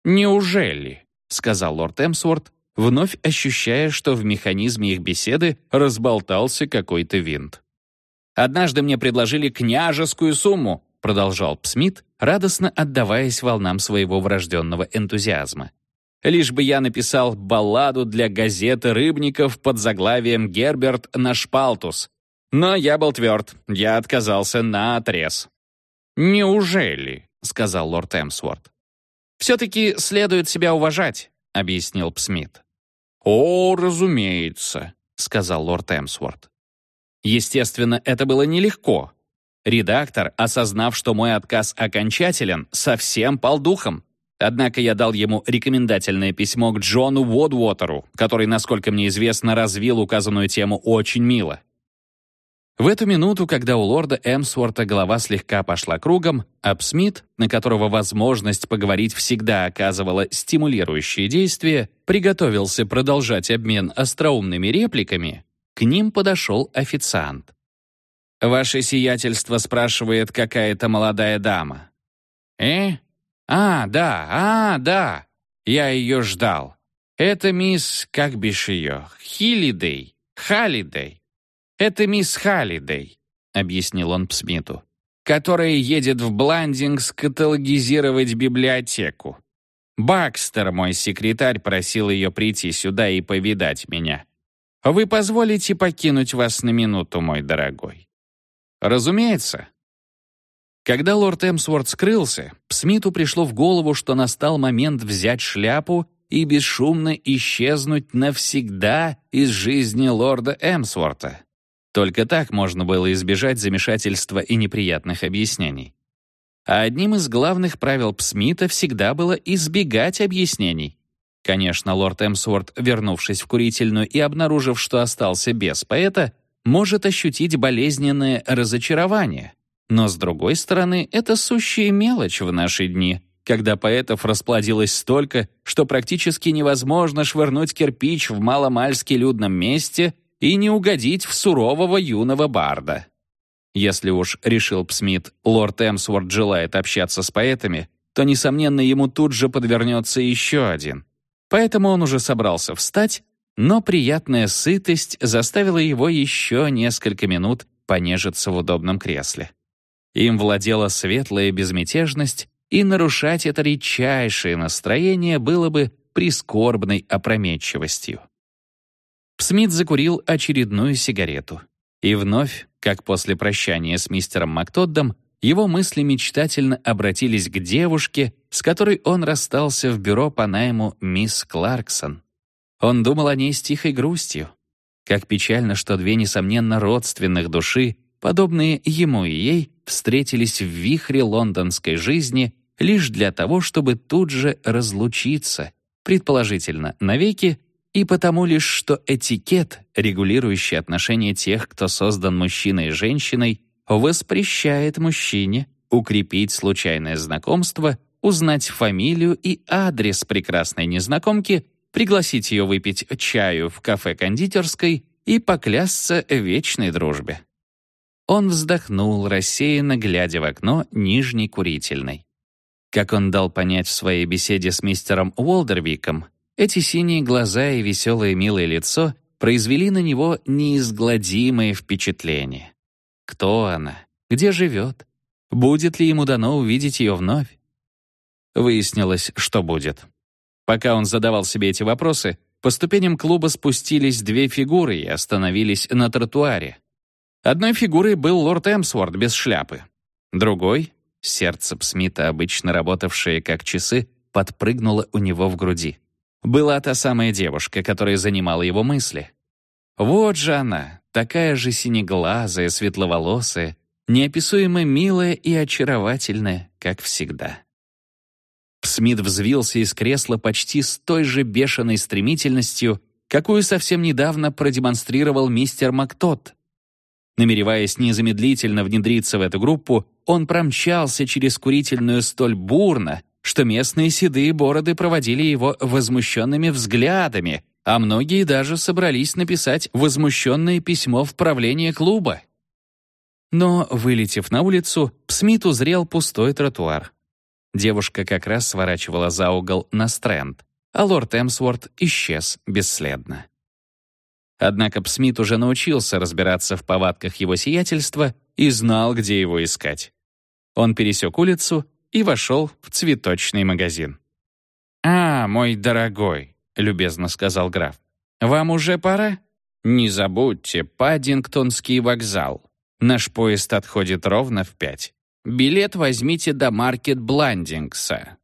«Неужели?» — сказал лорд Эмсворт, вновь ощущая, что в механизме их беседы разболтался какой-то винт. «Однажды мне предложили княжескую сумму», продолжал Псмит, радостно отдаваясь волнам своего врожденного энтузиазма. «Лишь бы я написал балладу для газеты рыбников под заглавием «Герберт на шпалтус». Но я был тверд, я отказался на отрез. «Неужели?» — сказал лорд Эмсворт. «Все-таки следует себя уважать», — объяснил Псмит. «О, разумеется», — сказал лорд Эмсворт. Естественно, это было нелегко. Редактор, осознав, что мой отказ окончателен, совсем пал духом. Однако я дал ему рекомендательное письмо к Джону Уодвотеру, который, насколько мне известно, развил указанную тему очень мило. В эту минуту, когда у лорда Эмсворта голова слегка пошла кругом, Апсмит, на которого возможность поговорить всегда оказывала стимулирующее действие, приготовился продолжать обмен остроумными репликами, к ним подошел официант. «Ваше сиятельство спрашивает какая-то молодая дама». «Э? А, да, а, да. Я ее ждал. Это мисс, как бишь ее, Хиллидей, Халидей. «Это мисс Халлидей», — объяснил он Псмиту, «которая едет в Бландингс каталогизировать библиотеку. Бакстер, мой секретарь, просил ее прийти сюда и повидать меня. Вы позволите покинуть вас на минуту, мой дорогой?» «Разумеется». Когда лорд Эмсворт скрылся, Псмиту пришло в голову, что настал момент взять шляпу и бесшумно исчезнуть навсегда из жизни лорда Эмсворта. Только так можно было избежать замешательства и неприятных объяснений. А одним из главных правил Псмита всегда было избегать объяснений. Конечно, лорд Эмсворт, вернувшись в курительную и обнаружив, что остался без поэта, может ощутить болезненное разочарование. Но, с другой стороны, это сущая мелочь в наши дни, когда поэтов расплодилось столько, что практически невозможно швырнуть кирпич в маломальски людном месте и не угодить в сурового юного барда. Если уж, решил Псмит, лорд Эмсворт желает общаться с поэтами, то, несомненно, ему тут же подвернется еще один. Поэтому он уже собрался встать, но приятная сытость заставила его еще несколько минут понежиться в удобном кресле. Им владела светлая безмятежность, и нарушать это редчайшее настроение было бы прискорбной опрометчивостью. Смит закурил очередную сигарету. И вновь, как после прощания с мистером Мактоддом, его мысли мечтательно обратились к девушке, с которой он расстался в бюро по найму мисс Кларксон. Он думал о ней с тихой грустью. Как печально, что две, несомненно, родственных души, подобные ему и ей, встретились в вихре лондонской жизни лишь для того, чтобы тут же разлучиться, предположительно, навеки, и потому лишь, что этикет, регулирующий отношения тех, кто создан мужчиной и женщиной, воспрещает мужчине укрепить случайное знакомство, узнать фамилию и адрес прекрасной незнакомки, пригласить ее выпить чаю в кафе-кондитерской и поклясться вечной дружбе. Он вздохнул, рассеянно глядя в окно нижней курительной. Как он дал понять в своей беседе с мистером Уолдервиком, эти синие глаза и веселое милое лицо произвели на него неизгладимое впечатление. Кто она? Где живет? Будет ли ему дано увидеть ее вновь? Выяснилось, что будет. Пока он задавал себе эти вопросы, по ступеням клуба спустились две фигуры и остановились на тротуаре. Одной фигурой был лорд Эмсворт без шляпы. Другой, сердце Псмита, обычно работавшее как часы, подпрыгнуло у него в груди. Была та самая девушка, которая занимала его мысли. Вот же она, такая же синеглазая, светловолосая, неописуемо милая и очаровательная, как всегда. Смит взвился из кресла почти с той же бешеной стремительностью, какую совсем недавно продемонстрировал мистер Мактот. Намереваясь незамедлительно внедриться в эту группу, он промчался через курительную столь бурно, что местные седые бороды проводили его возмущенными взглядами, а многие даже собрались написать возмущенное письмо в правление клуба. Но, вылетев на улицу, Смит узрел пустой тротуар. Девушка как раз сворачивала за угол на Стрэнд, а лорд Эмсворт исчез бесследно. Однако Псмит уже научился разбираться в повадках его сиятельства и знал, где его искать. Он пересек улицу и вошел в цветочный магазин. «А, мой дорогой», — любезно сказал граф, «вам уже пора? Не забудьте, Паддингтонский вокзал. Наш поезд отходит ровно в пять. Билет возьмите до Маркет Бландингса».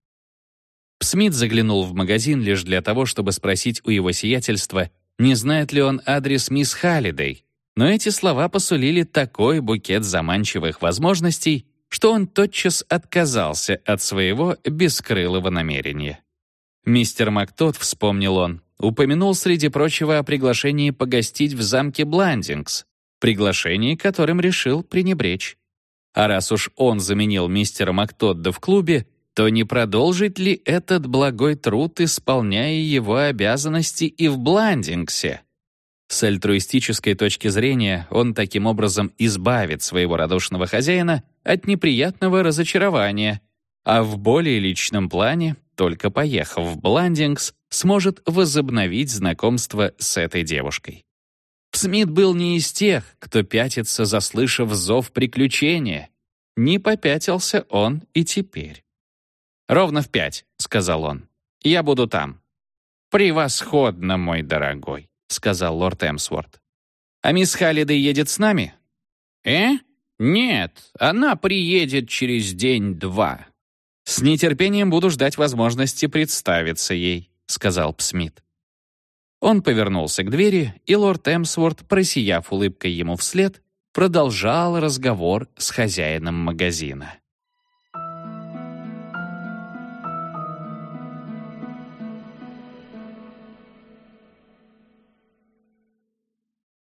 Смит заглянул в магазин лишь для того, чтобы спросить у его сиятельства, не знает ли он адрес мисс Халлидей, но эти слова посулили такой букет заманчивых возможностей, что он тотчас отказался от своего бескрылого намерения. Мистер Мактот, вспомнил он, упомянул среди прочего о приглашении погостить в замке Бландингс, приглашении, которым решил пренебречь. А раз уж он заменил мистера Мактодда в клубе, то не продолжит ли этот благой труд, исполняя его обязанности и в Бландингсе? С альтруистической точки зрения он таким образом избавит своего радушного хозяина от неприятного разочарования, а в более личном плане, только поехав в Бландингс, сможет возобновить знакомство с этой девушкой. Смит был не из тех, кто пятится, заслышав зов приключения. Не попятился он и теперь. «Ровно в пять», — сказал он. «Я буду там». «Превосходно, мой дорогой», — сказал лорд Эмсворт. «А мисс Халлидей едет с нами?» «Э? Нет, она приедет через день-два». «С нетерпением буду ждать возможности представиться ей», — сказал Псмит. Он повернулся к двери, и лорд Эмсворт, просияв улыбкой ему вслед, продолжал разговор с хозяином магазина.